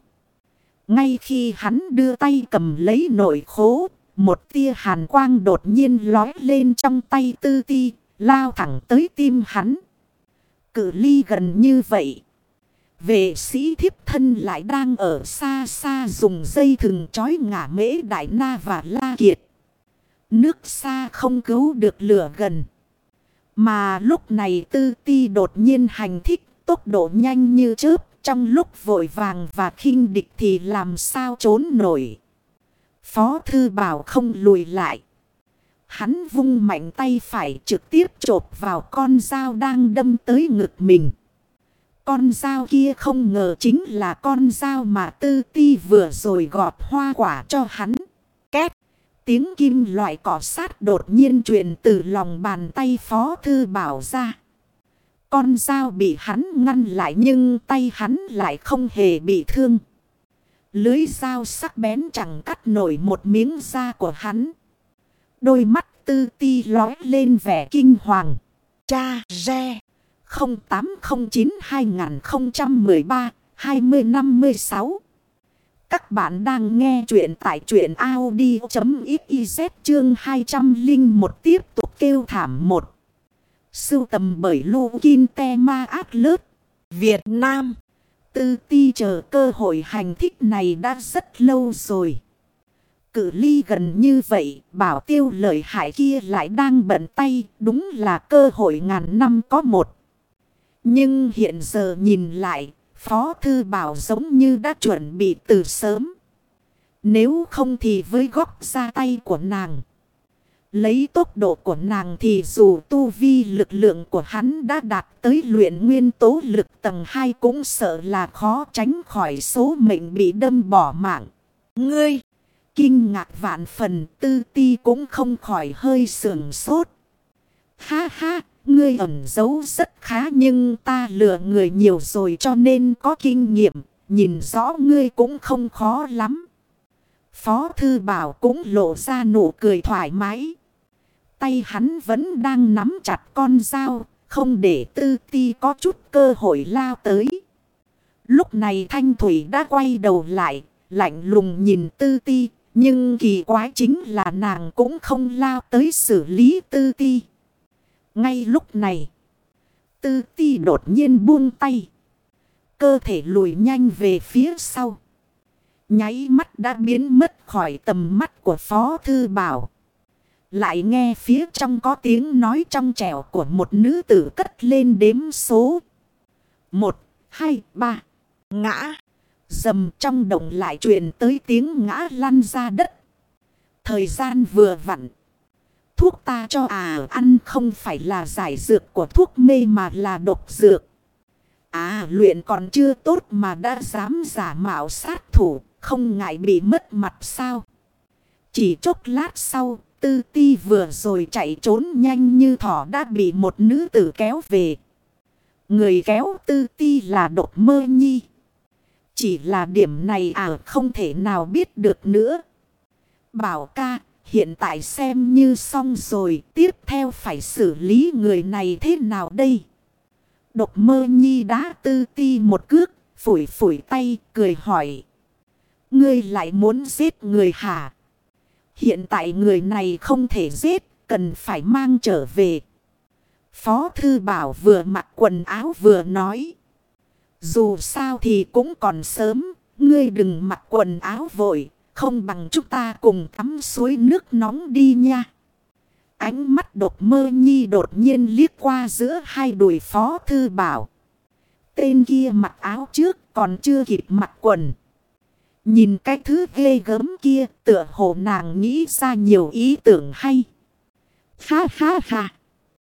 Ngay khi hắn đưa tay cầm lấy nội khố, một tia hàn quang đột nhiên lói lên trong tay tư ti, lao thẳng tới tim hắn. Cự ly gần như vậy. Vệ sĩ thiếp thân lại đang ở xa xa dùng dây thừng trói ngả mễ đại na và la kiệt. Nước xa không cứu được lửa gần. Mà lúc này tư ti đột nhiên hành thích, tốc độ nhanh như chớp. Trong lúc vội vàng và khinh địch thì làm sao trốn nổi. Phó thư bảo không lùi lại. Hắn vung mạnh tay phải trực tiếp chộp vào con dao đang đâm tới ngực mình. Con dao kia không ngờ chính là con dao mà tư ti vừa rồi gọt hoa quả cho hắn. Két. Tiếng kim loại cỏ sát đột nhiên truyền từ lòng bàn tay phó thư bảo ra. Con dao bị hắn ngăn lại nhưng tay hắn lại không hề bị thương. Lưới dao sắc bén chẳng cắt nổi một miếng da của hắn. Đôi mắt tư ti lói lên vẻ kinh hoàng. Cha re 0809-2013-2056 Các bạn đang nghe chuyện tại chuyện Audi.xyz chương 201 tiếp tục kêu thảm một. Sưu tầm bởi Lô Kinh Te Ma Át Lớt, Việt Nam. Tư ti chờ cơ hội hành thích này đã rất lâu rồi. Cự ly gần như vậy, bảo tiêu lợi hại kia lại đang bận tay, đúng là cơ hội ngàn năm có một. Nhưng hiện giờ nhìn lại, Phó Thư Bảo giống như đã chuẩn bị từ sớm. Nếu không thì với góc ra tay của nàng. Lấy tốc độ của nàng thì dù tu vi lực lượng của hắn đã đạt tới luyện nguyên tố lực tầng 2 cũng sợ là khó tránh khỏi số mệnh bị đâm bỏ mạng. Ngươi, kinh ngạc vạn phần tư ti cũng không khỏi hơi sườn sốt. Ha ha, Ngươi ẩn giấu rất khá nhưng ta lừa người nhiều rồi cho nên có kinh nghiệm. Nhìn rõ ngươi cũng không khó lắm. Phó Thư Bảo cũng lộ ra nụ cười thoải mái. Tay hắn vẫn đang nắm chặt con dao. Không để tư ti có chút cơ hội lao tới. Lúc này Thanh Thủy đã quay đầu lại. Lạnh lùng nhìn tư ti. Nhưng kỳ quái chính là nàng cũng không lao tới xử lý tư ti. Ngay lúc này, tư ti đột nhiên buông tay. Cơ thể lùi nhanh về phía sau. Nháy mắt đã biến mất khỏi tầm mắt của Phó Thư Bảo. Lại nghe phía trong có tiếng nói trong trẻo của một nữ tử cất lên đếm số. Một, hai, ba. Ngã. Dầm trong động lại truyền tới tiếng ngã lăn ra đất. Thời gian vừa vặn. Thuốc ta cho à ăn không phải là giải dược của thuốc mê mà là độc dược. À luyện còn chưa tốt mà đã dám giả mạo sát thủ, không ngại bị mất mặt sao. Chỉ chốc lát sau, tư ti vừa rồi chạy trốn nhanh như thỏ đã bị một nữ tử kéo về. Người kéo tư ti là đột mơ nhi. Chỉ là điểm này à không thể nào biết được nữa. Bảo ca, hiện tại xem như xong rồi, tiếp theo phải xử lý người này thế nào đây? Độc mơ nhi đá tư ti một cước, phủi phủi tay, cười hỏi. Ngươi lại muốn giết người hả? Hiện tại người này không thể giết, cần phải mang trở về. Phó Thư Bảo vừa mặc quần áo vừa nói. Dù sao thì cũng còn sớm, ngươi đừng mặc quần áo vội, không bằng chúng ta cùng tắm suối nước nóng đi nha. Ánh mắt đột mơ nhi đột nhiên liếc qua giữa hai đùi Phó Thư Bảo. Tên kia mặc áo trước còn chưa kịp mặc quần. Nhìn cái thứ ghê gớm kia tựa hồ nàng nghĩ ra nhiều ý tưởng hay. Ha ha ha.